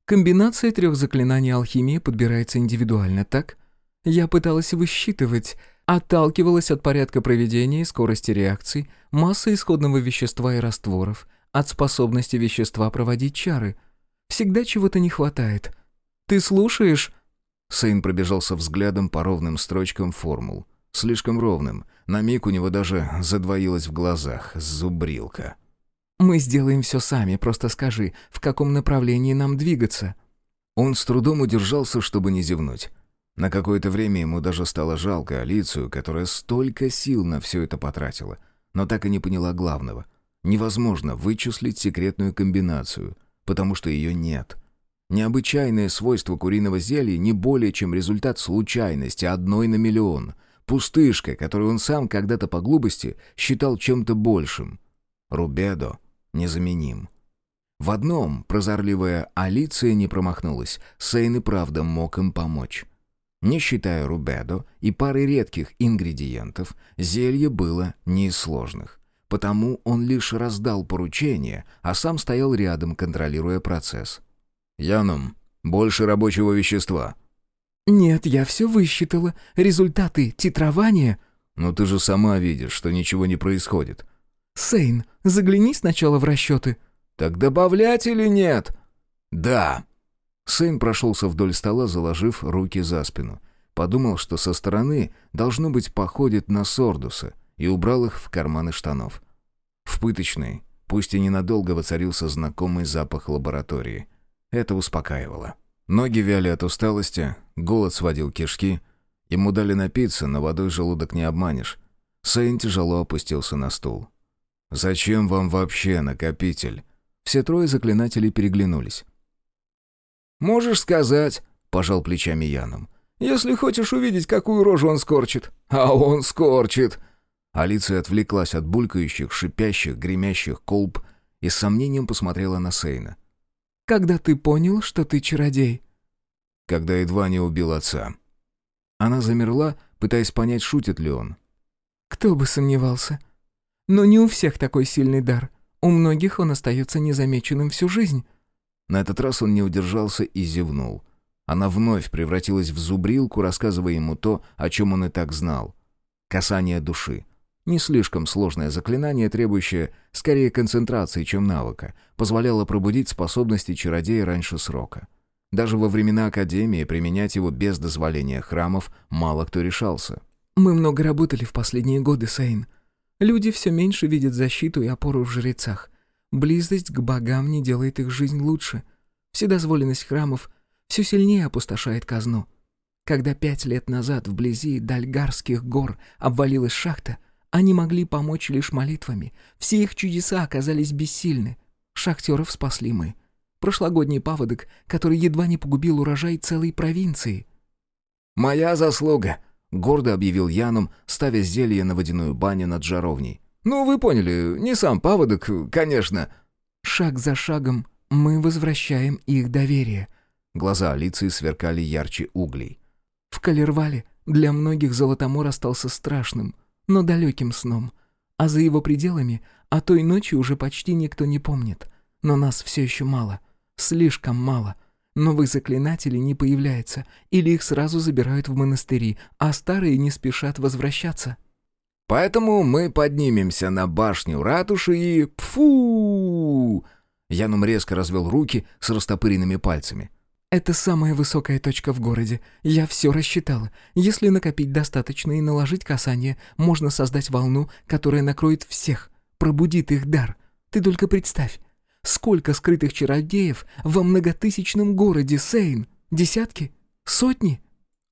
Комбинация трех заклинаний алхимии подбирается индивидуально, так? Я пыталась высчитывать, отталкивалась от порядка проведения и скорости реакций, массы исходного вещества и растворов, от способности вещества проводить чары. Всегда чего-то не хватает. Ты слушаешь?» Сейн пробежался взглядом по ровным строчкам формул. Слишком ровным. На миг у него даже задвоилось в глазах. Зубрилка. «Мы сделаем все сами, просто скажи, в каком направлении нам двигаться?» Он с трудом удержался, чтобы не зевнуть. На какое-то время ему даже стало жалко Алицию, которая столько сил на все это потратила, но так и не поняла главного. Невозможно вычислить секретную комбинацию, потому что ее нет — Необычайное свойство куриного зелья не более чем результат случайности одной на миллион. Пустышка, которую он сам когда-то по глупости считал чем-то большим. Рубедо незаменим. В одном прозорливая Алиция не промахнулась. Сейн и правда мог им помочь. Не считая Рубедо и пары редких ингредиентов, зелье было не из сложных. Потому он лишь раздал поручение, а сам стоял рядом, контролируя процесс. «Янум, больше рабочего вещества». «Нет, я все высчитала. Результаты титрования...» «Но ты же сама видишь, что ничего не происходит». «Сейн, загляни сначала в расчеты». «Так добавлять или нет?» «Да». Сейн прошелся вдоль стола, заложив руки за спину. Подумал, что со стороны, должно быть, походит на Сордуса, и убрал их в карманы штанов. В пыточной, пусть и ненадолго, воцарился знакомый запах лаборатории — это успокаивало. Ноги вяли от усталости, голод сводил кишки. Ему дали напиться, но водой желудок не обманешь. Сейн тяжело опустился на стул. «Зачем вам вообще накопитель?» Все трое заклинателей переглянулись. «Можешь сказать», — пожал плечами Яном. «Если хочешь увидеть, какую рожу он скорчит». «А он скорчит!» Алиция отвлеклась от булькающих, шипящих, гремящих колб и с сомнением посмотрела на Сейна. Когда ты понял, что ты чародей?» «Когда едва не убил отца». Она замерла, пытаясь понять, шутит ли он. «Кто бы сомневался. Но не у всех такой сильный дар. У многих он остается незамеченным всю жизнь». На этот раз он не удержался и зевнул. Она вновь превратилась в зубрилку, рассказывая ему то, о чем он и так знал. Касание души. Не слишком сложное заклинание, требующее скорее концентрации, чем навыка, позволяло пробудить способности чародея раньше срока. Даже во времена Академии применять его без дозволения храмов мало кто решался. «Мы много работали в последние годы, Сейн. Люди все меньше видят защиту и опору в жрецах. Близость к богам не делает их жизнь лучше. Вседозволенность храмов все сильнее опустошает казну. Когда пять лет назад вблизи Дальгарских гор обвалилась шахта, они могли помочь лишь молитвами. Все их чудеса оказались бессильны. Шахтеров спасли мы. Прошлогодний паводок, который едва не погубил урожай целой провинции. «Моя заслуга!» — гордо объявил Янум, ставя зелье на водяную баню над жаровней. «Ну, вы поняли, не сам паводок, конечно». «Шаг за шагом мы возвращаем их доверие». Глаза Алиции сверкали ярче углей. «В Калервале для многих Золотомор остался страшным, но далеким сном. А за его пределами о той ночи уже почти никто не помнит. Но нас все еще мало. Слишком мало. Новых заклинателей не появляется, или их сразу забирают в монастыри, а старые не спешат возвращаться. Поэтому мы поднимемся на башню ратуши и... Пфу! Янум резко развел руки с растопыренными пальцами. «Это самая высокая точка в городе. Я все рассчитала. Если накопить достаточно и наложить касание, можно создать волну, которая накроет всех, пробудит их дар. Ты только представь, Сколько скрытых чародеев во многотысячном городе Сейн? Десятки? Сотни?»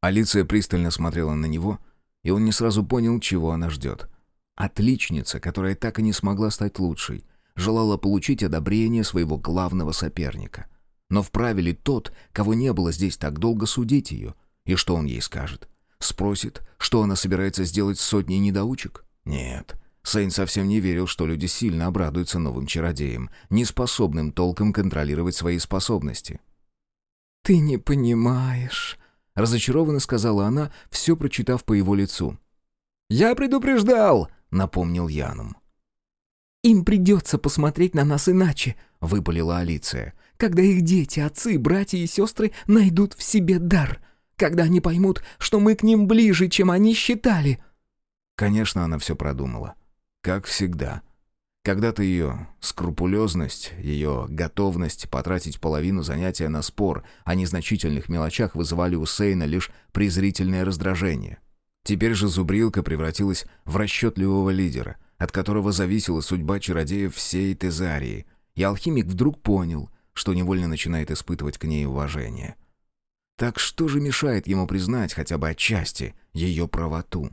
Алиция пристально смотрела на него, и он не сразу понял, чего она ждет. Отличница, которая так и не смогла стать лучшей, желала получить одобрение своего главного соперника. Но вправе ли тот, кого не было здесь так долго, судить ее? И что он ей скажет? Спросит, что она собирается сделать с сотней недоучек? Нет, Сейн совсем не верил, что люди сильно обрадуются новым чародеям, не способным толком контролировать свои способности. «Ты не понимаешь», — разочарованно сказала она, все прочитав по его лицу. «Я предупреждал», — напомнил Янум. «Им придется посмотреть на нас иначе», — выпалила Алиция. «Когда их дети, отцы, братья и сестры найдут в себе дар. Когда они поймут, что мы к ним ближе, чем они считали». Конечно, она все продумала как всегда. Когда-то ее скрупулезность, ее готовность потратить половину занятия на спор о незначительных мелочах вызывали у Сейна лишь презрительное раздражение. Теперь же Зубрилка превратилась в расчетливого лидера, от которого зависела судьба чародеев всей Тезарии, и алхимик вдруг понял, что невольно начинает испытывать к ней уважение. Так что же мешает ему признать хотя бы отчасти ее правоту?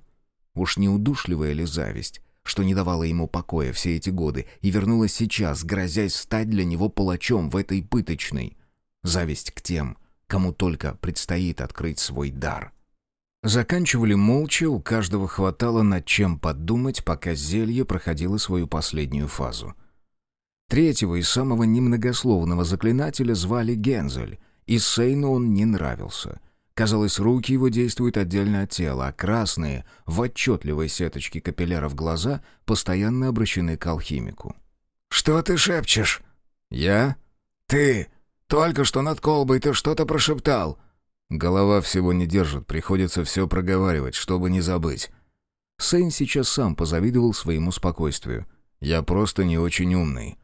Уж не удушливая ли зависть, что не давало ему покоя все эти годы, и вернулась сейчас, грозясь стать для него палачом в этой пыточной. Зависть к тем, кому только предстоит открыть свой дар. Заканчивали молча, у каждого хватало над чем подумать, пока зелье проходило свою последнюю фазу. Третьего и самого немногословного заклинателя звали Гензель, и Сейну он не нравился — Казалось, руки его действуют отдельно от тела, а красные, в отчетливой сеточке капилляров глаза постоянно обращены к алхимику. «Что ты шепчешь?» «Я?» «Ты! Только что над колбой ты что-то прошептал!» Голова всего не держит, приходится все проговаривать, чтобы не забыть. Сейн сейчас сам позавидовал своему спокойствию. «Я просто не очень умный».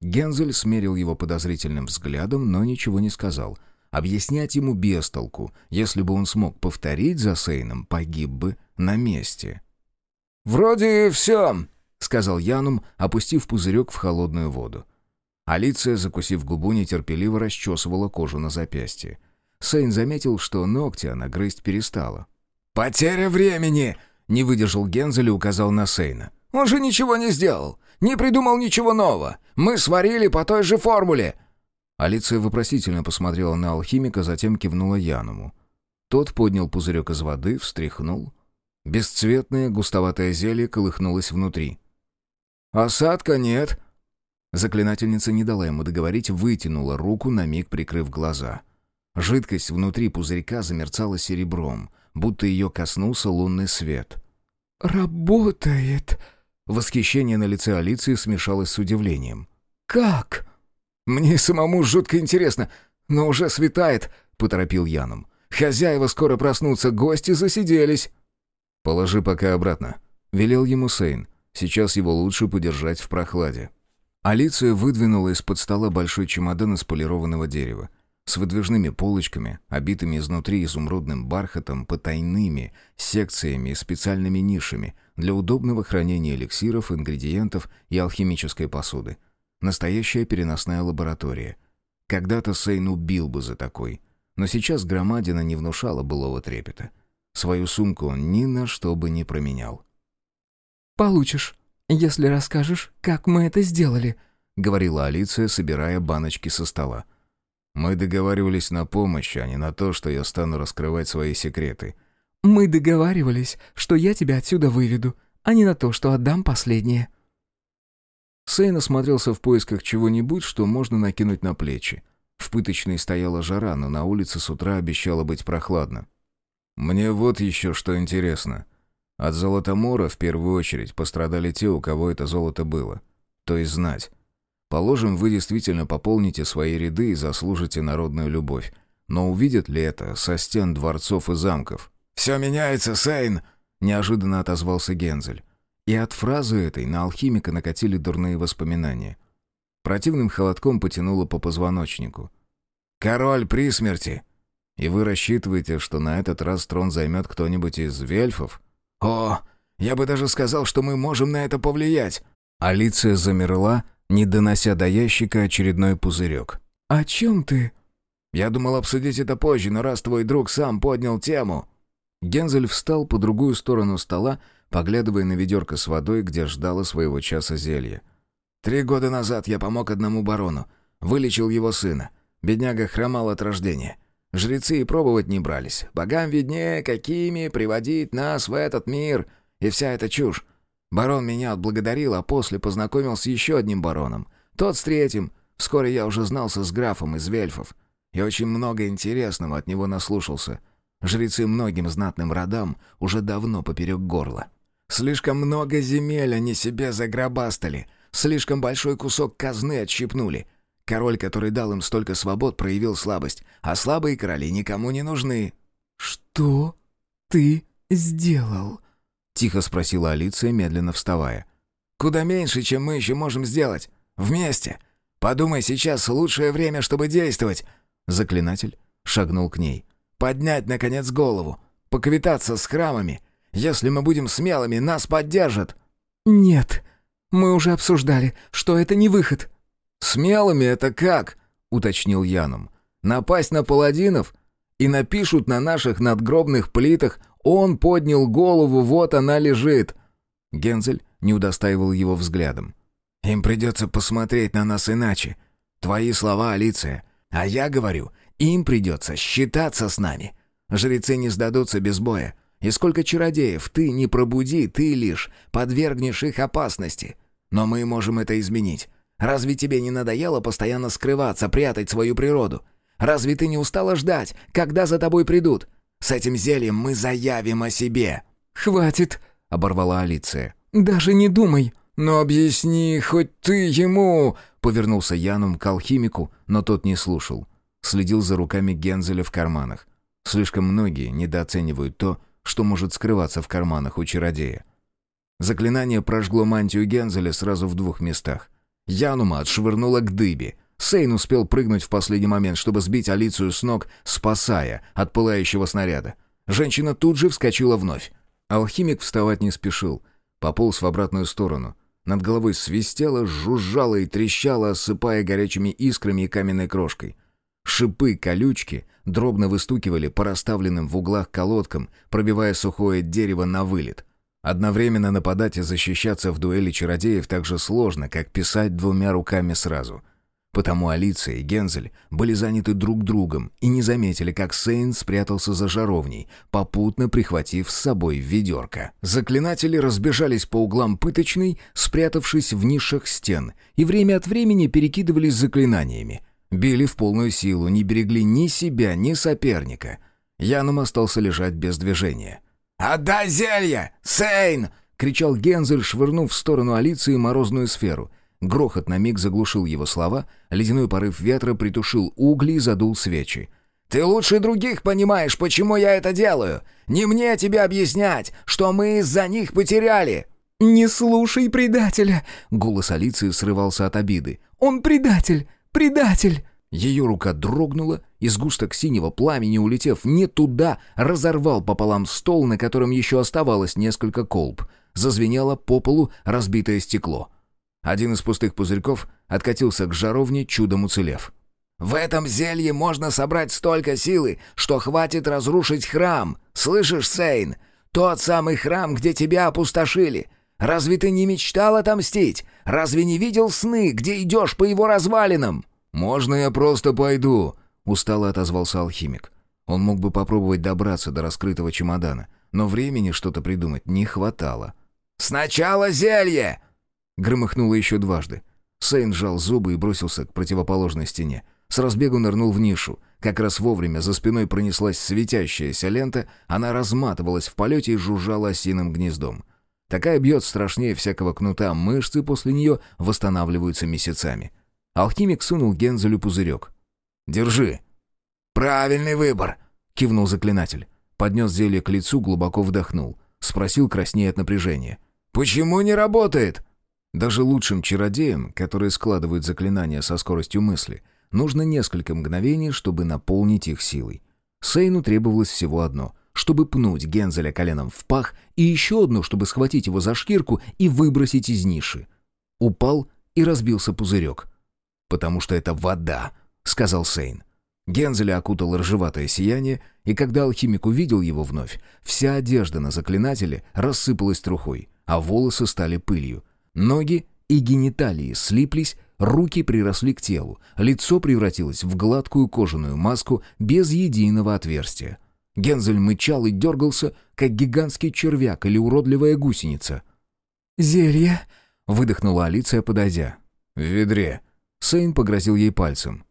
Гензель смерил его подозрительным взглядом, но ничего не сказал — Объяснять ему без толку. Если бы он смог повторить за Сейном, погиб бы на месте. «Вроде все», — сказал Янум, опустив пузырек в холодную воду. Алиция, закусив губу, нетерпеливо расчесывала кожу на запястье. Сейн заметил, что ногти она грызть перестала. «Потеря времени!» — не выдержал Гензель и указал на Сейна. «Он же ничего не сделал! Не придумал ничего нового! Мы сварили по той же формуле!» Алиция вопросительно посмотрела на алхимика, затем кивнула Януму. Тот поднял пузырек из воды, встряхнул. Бесцветное густоватое зелье колыхнулось внутри. «Осадка нет!» Заклинательница не дала ему договорить, вытянула руку, на миг прикрыв глаза. Жидкость внутри пузырька замерцала серебром, будто ее коснулся лунный свет. «Работает!» Восхищение на лице Алиции смешалось с удивлением. «Как?» «Мне самому жутко интересно, но уже светает», — поторопил Яном. «Хозяева скоро проснутся, гости засиделись». «Положи пока обратно», — велел ему Сейн. «Сейчас его лучше подержать в прохладе». Алиция выдвинула из-под стола большой чемодан из полированного дерева с выдвижными полочками, обитыми изнутри изумрудным бархатом, потайными секциями и специальными нишами, для удобного хранения эликсиров, ингредиентов и алхимической посуды. Настоящая переносная лаборатория. Когда-то Сейн убил бы за такой, но сейчас громадина не внушала былого трепета. Свою сумку он ни на что бы не променял. «Получишь, если расскажешь, как мы это сделали», — говорила Алиция, собирая баночки со стола. «Мы договаривались на помощь, а не на то, что я стану раскрывать свои секреты». «Мы договаривались, что я тебя отсюда выведу, а не на то, что отдам последнее». Сейн осмотрелся в поисках чего-нибудь, что можно накинуть на плечи. В пыточной стояла жара, но на улице с утра обещало быть прохладно. «Мне вот еще что интересно. От Золотомора в первую очередь пострадали те, у кого это золото было. То есть знать. Положим, вы действительно пополните свои ряды и заслужите народную любовь. Но увидят ли это со стен дворцов и замков? «Все меняется, Сейн!» — неожиданно отозвался Гензель. И от фразы этой на алхимика накатили дурные воспоминания. Противным холодком потянуло по позвоночнику. «Король при смерти!» «И вы рассчитываете, что на этот раз трон займет кто-нибудь из вельфов?» «О, я бы даже сказал, что мы можем на это повлиять!» Алиция замерла, не донося до ящика очередной пузырек. «О чем ты?» «Я думал обсудить это позже, но раз твой друг сам поднял тему...» Гензель встал по другую сторону стола, поглядывая на ведерко с водой, где ждало своего часа зелья. «Три года назад я помог одному барону. Вылечил его сына. Бедняга хромал от рождения. Жрецы и пробовать не брались. Богам виднее, какими приводить нас в этот мир. И вся эта чушь. Барон меня отблагодарил, а после познакомился с еще одним бароном. Тот с третьим. Вскоре я уже знался с графом из Вельфов. И очень много интересного от него наслушался. Жрецы многим знатным родам уже давно поперек горла. Слишком много земель они себе загробастали. Слишком большой кусок казны отщипнули. Король, который дал им столько свобод, проявил слабость. А слабые короли никому не нужны. «Что ты сделал?» — тихо спросила Алиция, медленно вставая. «Куда меньше, чем мы еще можем сделать. Вместе. Подумай, сейчас лучшее время, чтобы действовать». Заклинатель шагнул к ней. «Поднять, наконец, голову. Поквитаться с храмами. Если мы будем смелыми, нас поддержат». «Нет. Мы уже обсуждали, что это не выход». «Смелыми это как?» — уточнил Янум. «Напасть на паладинов? И напишут на наших надгробных плитах он поднял голову, вот она лежит. Гензель не удостаивал его взглядом. Им придется посмотреть на нас иначе. Твои слова, Алиция. А я говорю, им придется считаться с нами. Жрецы не сдадутся без боя. И сколько чародеев ты не пробуди, ты лишь подвергнешь их опасности. Но мы можем это изменить. Разве тебе не надоело постоянно скрываться, прятать свою природу? Разве ты не устала ждать, когда за тобой придут? С этим зельем мы заявим о себе». «Хватит», — оборвала Алиция. «Даже не думай». «Но объясни хоть ты ему...» — повернулся Янум к алхимику, но тот не слушал. Следил за руками Гензеля в карманах. Слишком многие недооценивают то, что может скрываться в карманах у чародея. Заклинание прожгло мантию Гензеля сразу в двух местах. Янума отшвырнуло к дыбе, Сейн успел прыгнуть в последний момент, чтобы сбить Алицию с ног, спасая от пылающего снаряда. Женщина тут же вскочила вновь. Алхимик вставать не спешил. Пополз в обратную сторону. Над головой свистело, жужжало и трещало, осыпая горячими искрами и каменной крошкой. Шипы, колючки дробно выстукивали по расставленным в углах колодкам, пробивая сухое дерево на вылет. Одновременно нападать и защищаться в дуэли чародеев так же сложно, как писать двумя руками сразу — Потому Алиция и Гензель были заняты друг другом и не заметили, как Сейн спрятался за жаровней, попутно прихватив с собой ведерко. Заклинатели разбежались по углам пыточной, спрятавшись в нишах стен, и время от времени перекидывались заклинаниями. Били в полную силу, не берегли ни себя, ни соперника. Янум остался лежать без движения. «Отдай зелье! Сейн!» — кричал Гензель, швырнув в сторону Алиции морозную сферу — Грохот на миг заглушил его слова, ледяной порыв ветра притушил угли и задул свечи. «Ты лучше других понимаешь, почему я это делаю! Не мне тебе объяснять, что мы из-за них потеряли!» «Не слушай предателя!» Голос Алиции срывался от обиды. «Он предатель! Предатель!» Ее рука дрогнула, и сгусток синего пламени, улетев не туда, разорвал пополам стол, на котором еще оставалось несколько колб. Зазвенело по полу разбитое стекло. Один из пустых пузырьков откатился к жаровне, чудом уцелев. «В этом зелье можно собрать столько силы, что хватит разрушить храм. Слышишь, Сейн? Тот самый храм, где тебя опустошили. Разве ты не мечтал отомстить? Разве не видел сны, где идешь по его развалинам?» «Можно я просто пойду?» — устало отозвался алхимик. Он мог бы попробовать добраться до раскрытого чемодана, но времени что-то придумать не хватало. «Сначала зелье!» Громыхнуло еще дважды. Сейн сжал зубы и бросился к противоположной стене. С разбегу нырнул в нишу. Как раз вовремя за спиной пронеслась светящаяся лента, она разматывалась в полете и жужжала осиным гнездом. Такая бьет страшнее всякого кнута, мышцы после нее восстанавливаются месяцами. Алхимик сунул Гензелю пузырек. «Держи!» «Правильный выбор!» — кивнул заклинатель. Поднес зелье к лицу, глубоко вдохнул. Спросил краснее от напряжения. «Почему не работает?» Даже лучшим чародеям, которые складывают заклинания со скоростью мысли, нужно несколько мгновений, чтобы наполнить их силой. Сейну требовалось всего одно — чтобы пнуть Гензеля коленом в пах, и еще одно, чтобы схватить его за шкирку и выбросить из ниши. Упал и разбился пузырек. «Потому что это вода», — сказал Сейн. Гензеля окутало ржеватое сияние, и когда алхимик увидел его вновь, вся одежда на заклинателе рассыпалась трухой, а волосы стали пылью. Ноги и гениталии слиплись, руки приросли к телу, лицо превратилось в гладкую кожаную маску без единого отверстия. Гензель мычал и дергался, как гигантский червяк или уродливая гусеница. «Зелье?» — выдохнула Алиция, подойдя. «В ведре». Сейн погрозил ей пальцем.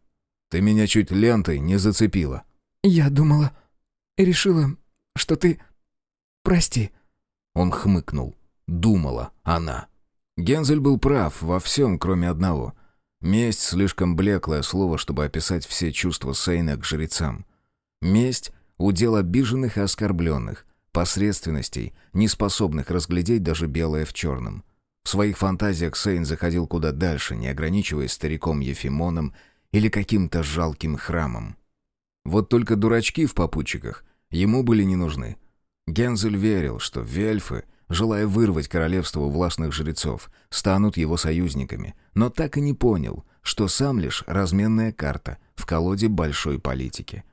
Ты меня чуть лентой не зацепила». «Я думала... решила, что ты... прости». Он хмыкнул. Думала она. Гензель был прав во всем, кроме одного. Месть — слишком блеклое слово, чтобы описать все чувства Сейна к жрецам. Месть — удел обиженных и оскорбленных, посредственностей, не способных разглядеть даже белое в черном. В своих фантазиях Сейн заходил куда дальше, не ограничиваясь стариком Ефимоном или каким-то жалким храмом. Вот только дурачки в попутчиках ему были не нужны. Гензель верил, что вельфы, желая вырвать королевство у властных жрецов, станут его союзниками, но так и не понял, что сам лишь разменная карта в колоде большой политики.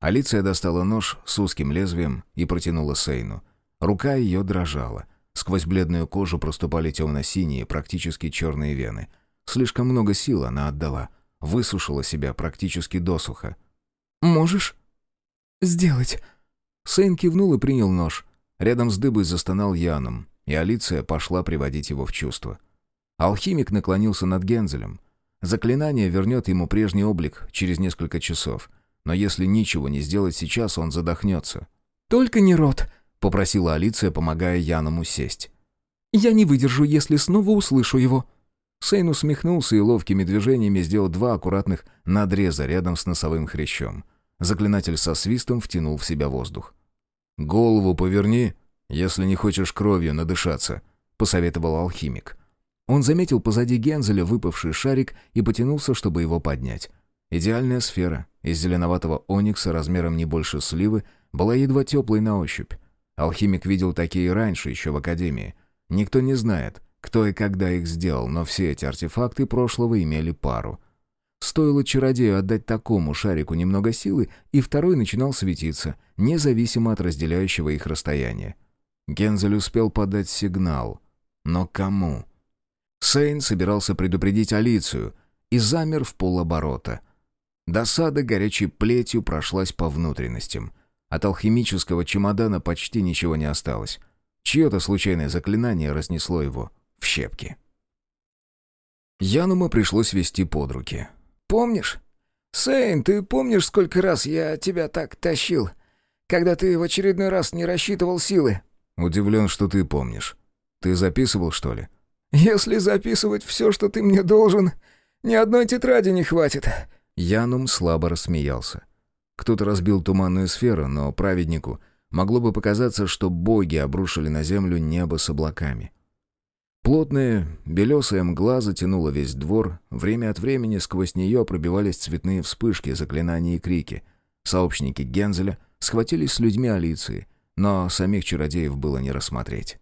Алиция достала нож с узким лезвием и протянула Сейну. Рука ее дрожала. Сквозь бледную кожу проступали темно-синие, практически черные вены. Слишком много сил она отдала — Высушила себя практически досуха. «Можешь сделать?» Сейн кивнул и принял нож. Рядом с дыбой застонал Яном, и Алиция пошла приводить его в чувство. Алхимик наклонился над Гензелем. Заклинание вернет ему прежний облик через несколько часов. Но если ничего не сделать сейчас, он задохнется. «Только не рот», — попросила Алиция, помогая Яному сесть. «Я не выдержу, если снова услышу его». Сейн усмехнулся и ловкими движениями сделал два аккуратных надреза рядом с носовым хрящом. Заклинатель со свистом втянул в себя воздух. «Голову поверни, если не хочешь кровью надышаться», — посоветовал алхимик. Он заметил позади Гензеля выпавший шарик и потянулся, чтобы его поднять. Идеальная сфера из зеленоватого оникса размером не больше сливы была едва теплой на ощупь. Алхимик видел такие раньше, еще в академии. Никто не знает, кто и когда их сделал, но все эти артефакты прошлого имели пару. Стоило чародею отдать такому шарику немного силы, и второй начинал светиться, независимо от разделяющего их расстояния. Гензель успел подать сигнал. Но кому? Сейн собирался предупредить Алицию и замер в полоборота. Досада горячей плетью прошлась по внутренностям. От алхимического чемодана почти ничего не осталось. Чье-то случайное заклинание разнесло его в щепки. Янума пришлось вести под руки. «Помнишь? Сейн, ты помнишь, сколько раз я тебя так тащил, когда ты в очередной раз не рассчитывал силы?» «Удивлен, что ты помнишь. Ты записывал, что ли?» «Если записывать все, что ты мне должен, ни одной тетради не хватит». Янум слабо рассмеялся. Кто-то разбил туманную сферу, но праведнику могло бы показаться, что боги обрушили на землю небо с облаками. Плотная, белесая мгла затянула весь двор, время от времени сквозь нее пробивались цветные вспышки, заклинания и крики. Сообщники Гензеля схватились с людьми Алиции, но самих чародеев было не рассмотреть.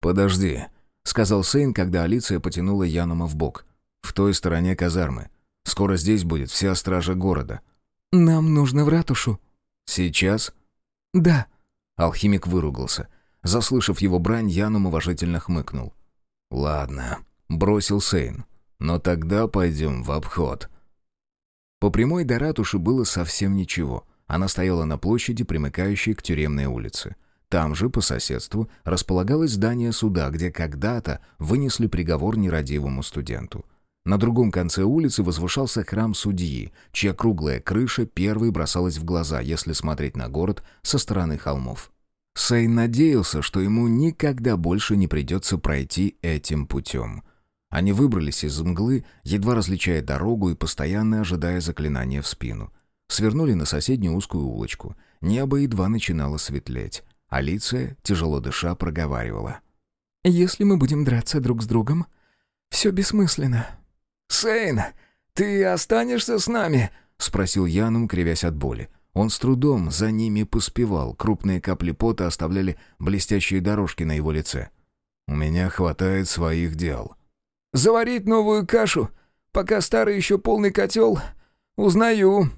«Подожди», — сказал Сейн, когда Алиция потянула Янума в бок. «В той стороне казармы. Скоро здесь будет вся стража города». «Нам нужно в ратушу». «Сейчас?» «Да». Алхимик выругался. Заслышав его брань, Янум уважительно хмыкнул. «Ладно», — бросил Сейн. «Но тогда пойдем в обход». По прямой до ратуши было совсем ничего. Она стояла на площади, примыкающей к тюремной улице. Там же, по соседству, располагалось здание суда, где когда-то вынесли приговор нерадивому студенту. На другом конце улицы возвышался храм судьи, чья круглая крыша первой бросалась в глаза, если смотреть на город со стороны холмов. Сейн надеялся, что ему никогда больше не придется пройти этим путем. Они выбрались из мглы, едва различая дорогу и постоянно ожидая заклинания в спину. Свернули на соседнюю узкую улочку. Небо едва начинало светлеть. Алиция, тяжело дыша, проговаривала. «Если мы будем драться друг с другом, все бессмысленно». «Сейн, ты останешься с нами?» — спросил Янум, кривясь от боли. Он с трудом за ними поспевал, крупные капли пота оставляли блестящие дорожки на его лице. «У меня хватает своих дел». «Заварить новую кашу, пока старый еще полный котел? Узнаю».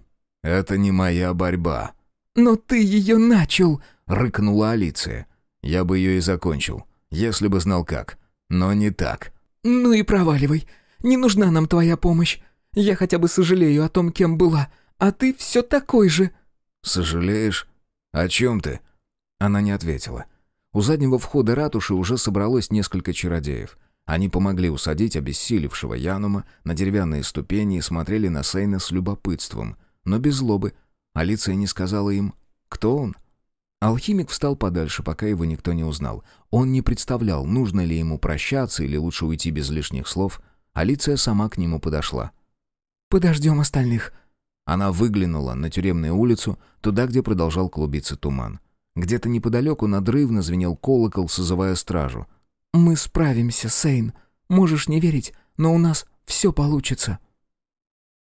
«Это не моя борьба». «Но ты ее начал!» — рыкнула Алиция. «Я бы ее и закончил, если бы знал как. Но не так». «Ну и проваливай. Не нужна нам твоя помощь. Я хотя бы сожалею о том, кем была, а ты все такой же». «Сожалеешь? О чем ты?» Она не ответила. У заднего входа ратуши уже собралось несколько чародеев. Они помогли усадить обессилевшего Янума на деревянные ступени и смотрели на Сейна с любопытством, но без злобы. Алиция не сказала им, кто он. Алхимик встал подальше, пока его никто не узнал. Он не представлял, нужно ли ему прощаться или лучше уйти без лишних слов. Алиция сама к нему подошла. «Подождем остальных». Она выглянула на тюремную улицу, туда, где продолжал клубиться туман. Где-то неподалеку надрывно звенел колокол, созывая стражу. «Мы справимся, Сейн. Можешь не верить, но у нас все получится».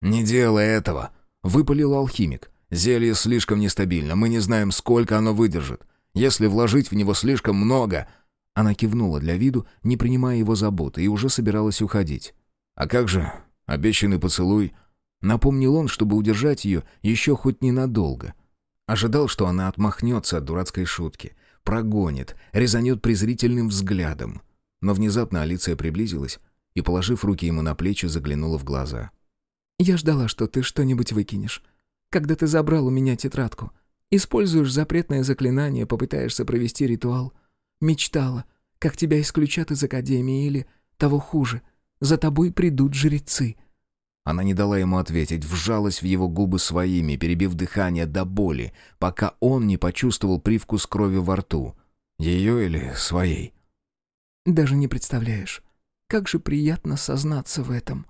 «Не делай этого», — выпалил алхимик. «Зелье слишком нестабильно, мы не знаем, сколько оно выдержит. Если вложить в него слишком много...» Она кивнула для виду, не принимая его заботы, и уже собиралась уходить. «А как же обещанный поцелуй?» Напомнил он, чтобы удержать ее еще хоть ненадолго. Ожидал, что она отмахнется от дурацкой шутки, прогонит, резанет презрительным взглядом. Но внезапно Алиция приблизилась и, положив руки ему на плечи, заглянула в глаза. «Я ждала, что ты что-нибудь выкинешь. Когда ты забрал у меня тетрадку, используешь запретное заклинание, попытаешься провести ритуал. Мечтала, как тебя исключат из академии или, того хуже, за тобой придут жрецы». Она не дала ему ответить, вжалась в его губы своими, перебив дыхание до боли, пока он не почувствовал привкус крови во рту. Ее или своей? «Даже не представляешь, как же приятно сознаться в этом!»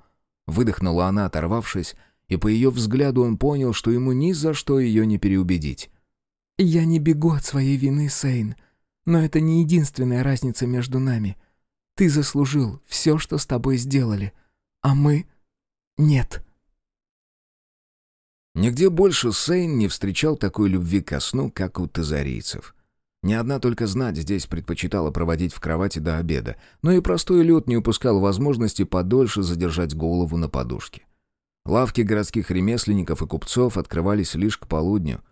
Выдохнула она, оторвавшись, и по ее взгляду он понял, что ему ни за что ее не переубедить. «Я не бегу от своей вины, Сейн, но это не единственная разница между нами. Ты заслужил все, что с тобой сделали, а мы...» «Нет». Нигде больше Сейн не встречал такой любви ко сну, как у тазарийцев. Ни одна только знать здесь предпочитала проводить в кровати до обеда, но и простой люд не упускал возможности подольше задержать голову на подушке. Лавки городских ремесленников и купцов открывались лишь к полудню.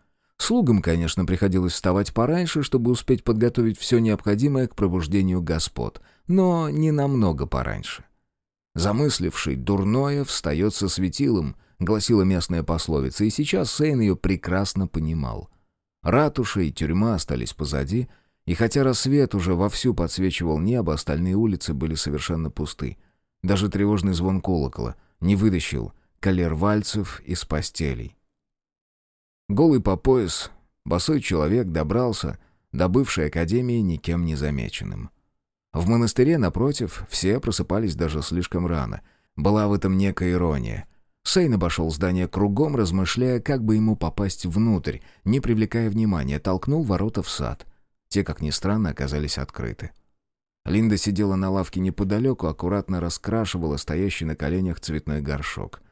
Слугам, конечно, приходилось вставать пораньше, чтобы успеть подготовить все необходимое к пробуждению господ, но не намного пораньше. «Замысливший дурное встает со светилом», — гласила местная пословица, и сейчас Сейн ее прекрасно понимал. Ратуша и тюрьма остались позади, и хотя рассвет уже вовсю подсвечивал небо, остальные улицы были совершенно пусты. Даже тревожный звон колокола не вытащил калервальцев из постелей. Голый по пояс, босой человек добрался до бывшей академии никем не замеченным. В монастыре, напротив, все просыпались даже слишком рано. Была в этом некая ирония. Сейн обошел здание кругом, размышляя, как бы ему попасть внутрь, не привлекая внимания, толкнул ворота в сад. Те, как ни странно, оказались открыты. Линда сидела на лавке неподалеку, аккуратно раскрашивала стоящий на коленях цветной горшок.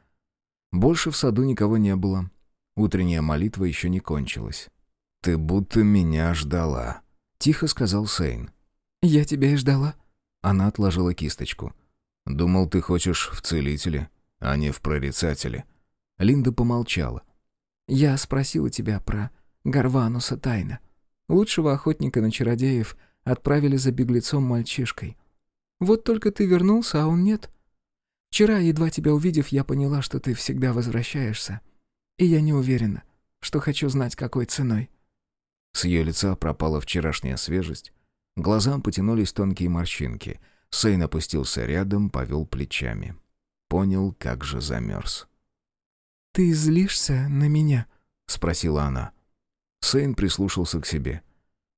Больше в саду никого не было. Утренняя молитва еще не кончилась. «Ты будто меня ждала», — тихо сказал Сейн. «Я тебя и ждала». Она отложила кисточку. «Думал, ты хочешь в целителе, а не в прорицателе». Линда помолчала. «Я спросила тебя про Гарвануса тайна. Лучшего охотника на чародеев отправили за беглецом-мальчишкой. Вот только ты вернулся, а он нет. Вчера, едва тебя увидев, я поняла, что ты всегда возвращаешься. И я не уверена, что хочу знать, какой ценой». С ее лица пропала вчерашняя свежесть. Глазам потянулись тонкие морщинки. Сейн опустился рядом, повел плечами. Понял, как же замерз. «Ты злишься на меня?» — спросила она. Сейн прислушался к себе.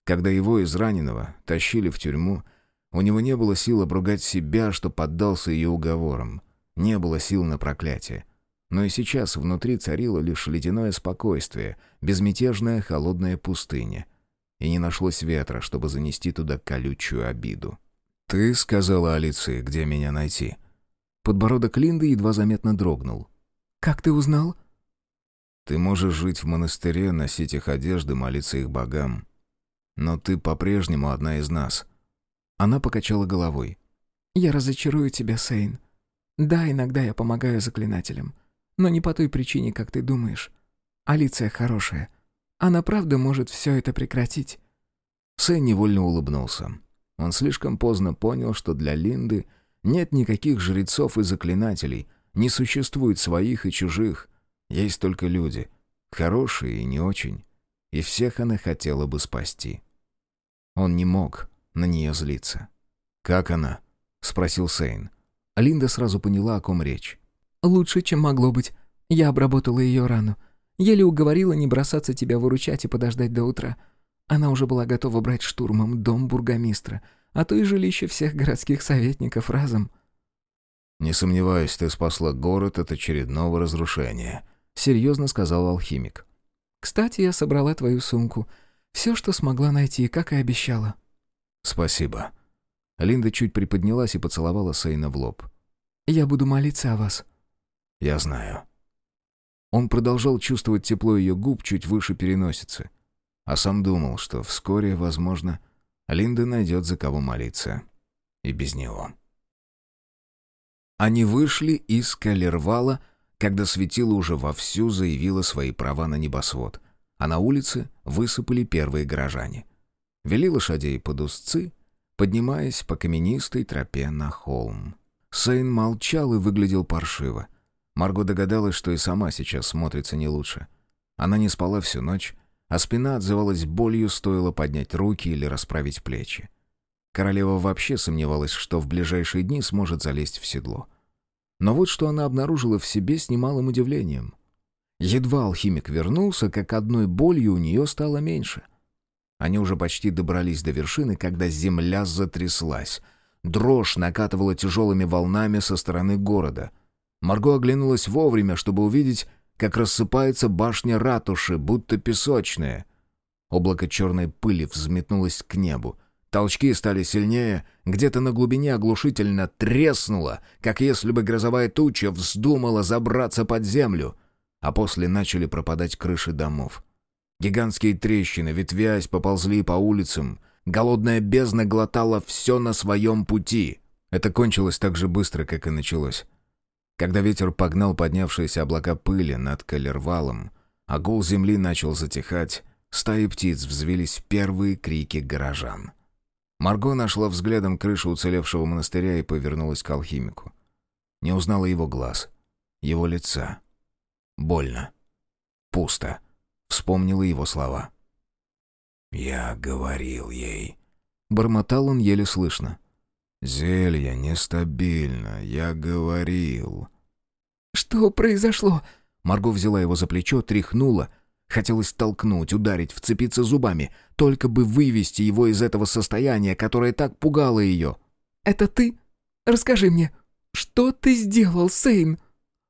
Когда его из раненого тащили в тюрьму, у него не было сил обругать себя, что поддался ее уговорам. Не было сил на проклятие. Но и сейчас внутри царило лишь ледяное спокойствие, безмятежная холодная пустыня. И не нашлось ветра, чтобы занести туда колючую обиду. «Ты сказала Алиции, где меня найти?» Подбородок Линды едва заметно дрогнул. «Как ты узнал?» «Ты можешь жить в монастыре, носить их одежды, молиться их богам. Но ты по-прежнему одна из нас». Она покачала головой. «Я разочарую тебя, Сейн. Да, иногда я помогаю заклинателям. Но не по той причине, как ты думаешь. Алиция хорошая. Она правда может все это прекратить». Сейн невольно улыбнулся. Он слишком поздно понял, что для Линды нет никаких жрецов и заклинателей, не существует своих и чужих. Есть только люди, хорошие и не очень. И всех она хотела бы спасти. Он не мог на нее злиться. «Как она?» — спросил Сейн. Линда сразу поняла, о ком речь. «Лучше, чем могло быть. Я обработала ее рану. Еле уговорила не бросаться тебя выручать и подождать до утра. Она уже была готова брать штурмом дом бургомистра, а то и жилище всех городских советников разом». «Не сомневаюсь, ты спасла город от очередного разрушения», — серьезно сказал алхимик. «Кстати, я собрала твою сумку. Все, что смогла найти, как и обещала». «Спасибо». Линда чуть приподнялась и поцеловала Сейна в лоб. «Я буду молиться о вас». «Я знаю». Он продолжал чувствовать тепло ее губ чуть выше переносицы. А сам думал, что вскоре, возможно, Линда найдет за кого молиться. И без него. Они вышли из Калервала, когда светило уже вовсю заявило свои права на небосвод, а на улице высыпали первые горожане. Вели лошадей под узцы, поднимаясь по каменистой тропе на холм. Сейн молчал и выглядел паршиво. Марго догадалась, что и сама сейчас смотрится не лучше. Она не спала всю ночь, а спина отзывалась болью, стоило поднять руки или расправить плечи. Королева вообще сомневалась, что в ближайшие дни сможет залезть в седло. Но вот что она обнаружила в себе с немалым удивлением. Едва алхимик вернулся, как одной болью у нее стало меньше. Они уже почти добрались до вершины, когда земля затряслась. Дрожь накатывала тяжелыми волнами со стороны города. Марго оглянулась вовремя, чтобы увидеть, как рассыпается башня ратуши, будто песочная. Облако черной пыли взметнулось к небу. Толчки стали сильнее, где-то на глубине оглушительно треснуло, как если бы грозовая туча вздумала забраться под землю, а после начали пропадать крыши домов. Гигантские трещины, ветвясь, поползли по улицам. Голодная бездна глотала все на своем пути. Это кончилось так же быстро, как и началось. Когда ветер погнал поднявшиеся облака пыли над Калервалом, а гул земли начал затихать, стаи птиц взвелись первые крики горожан. Марго нашла взглядом крышу уцелевшего монастыря и повернулась к алхимику. Не узнала его глаз, его лица. Больно. Пусто. Вспомнила его слова. «Я говорил ей». Бормотал он еле слышно. «Зелье нестабильно, я говорил». «Что произошло?» Марго взяла его за плечо, тряхнула — Хотелось толкнуть, ударить, вцепиться зубами, только бы вывести его из этого состояния, которое так пугало ее. «Это ты? Расскажи мне, что ты сделал, Сейн?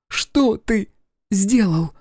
Что ты сделал?»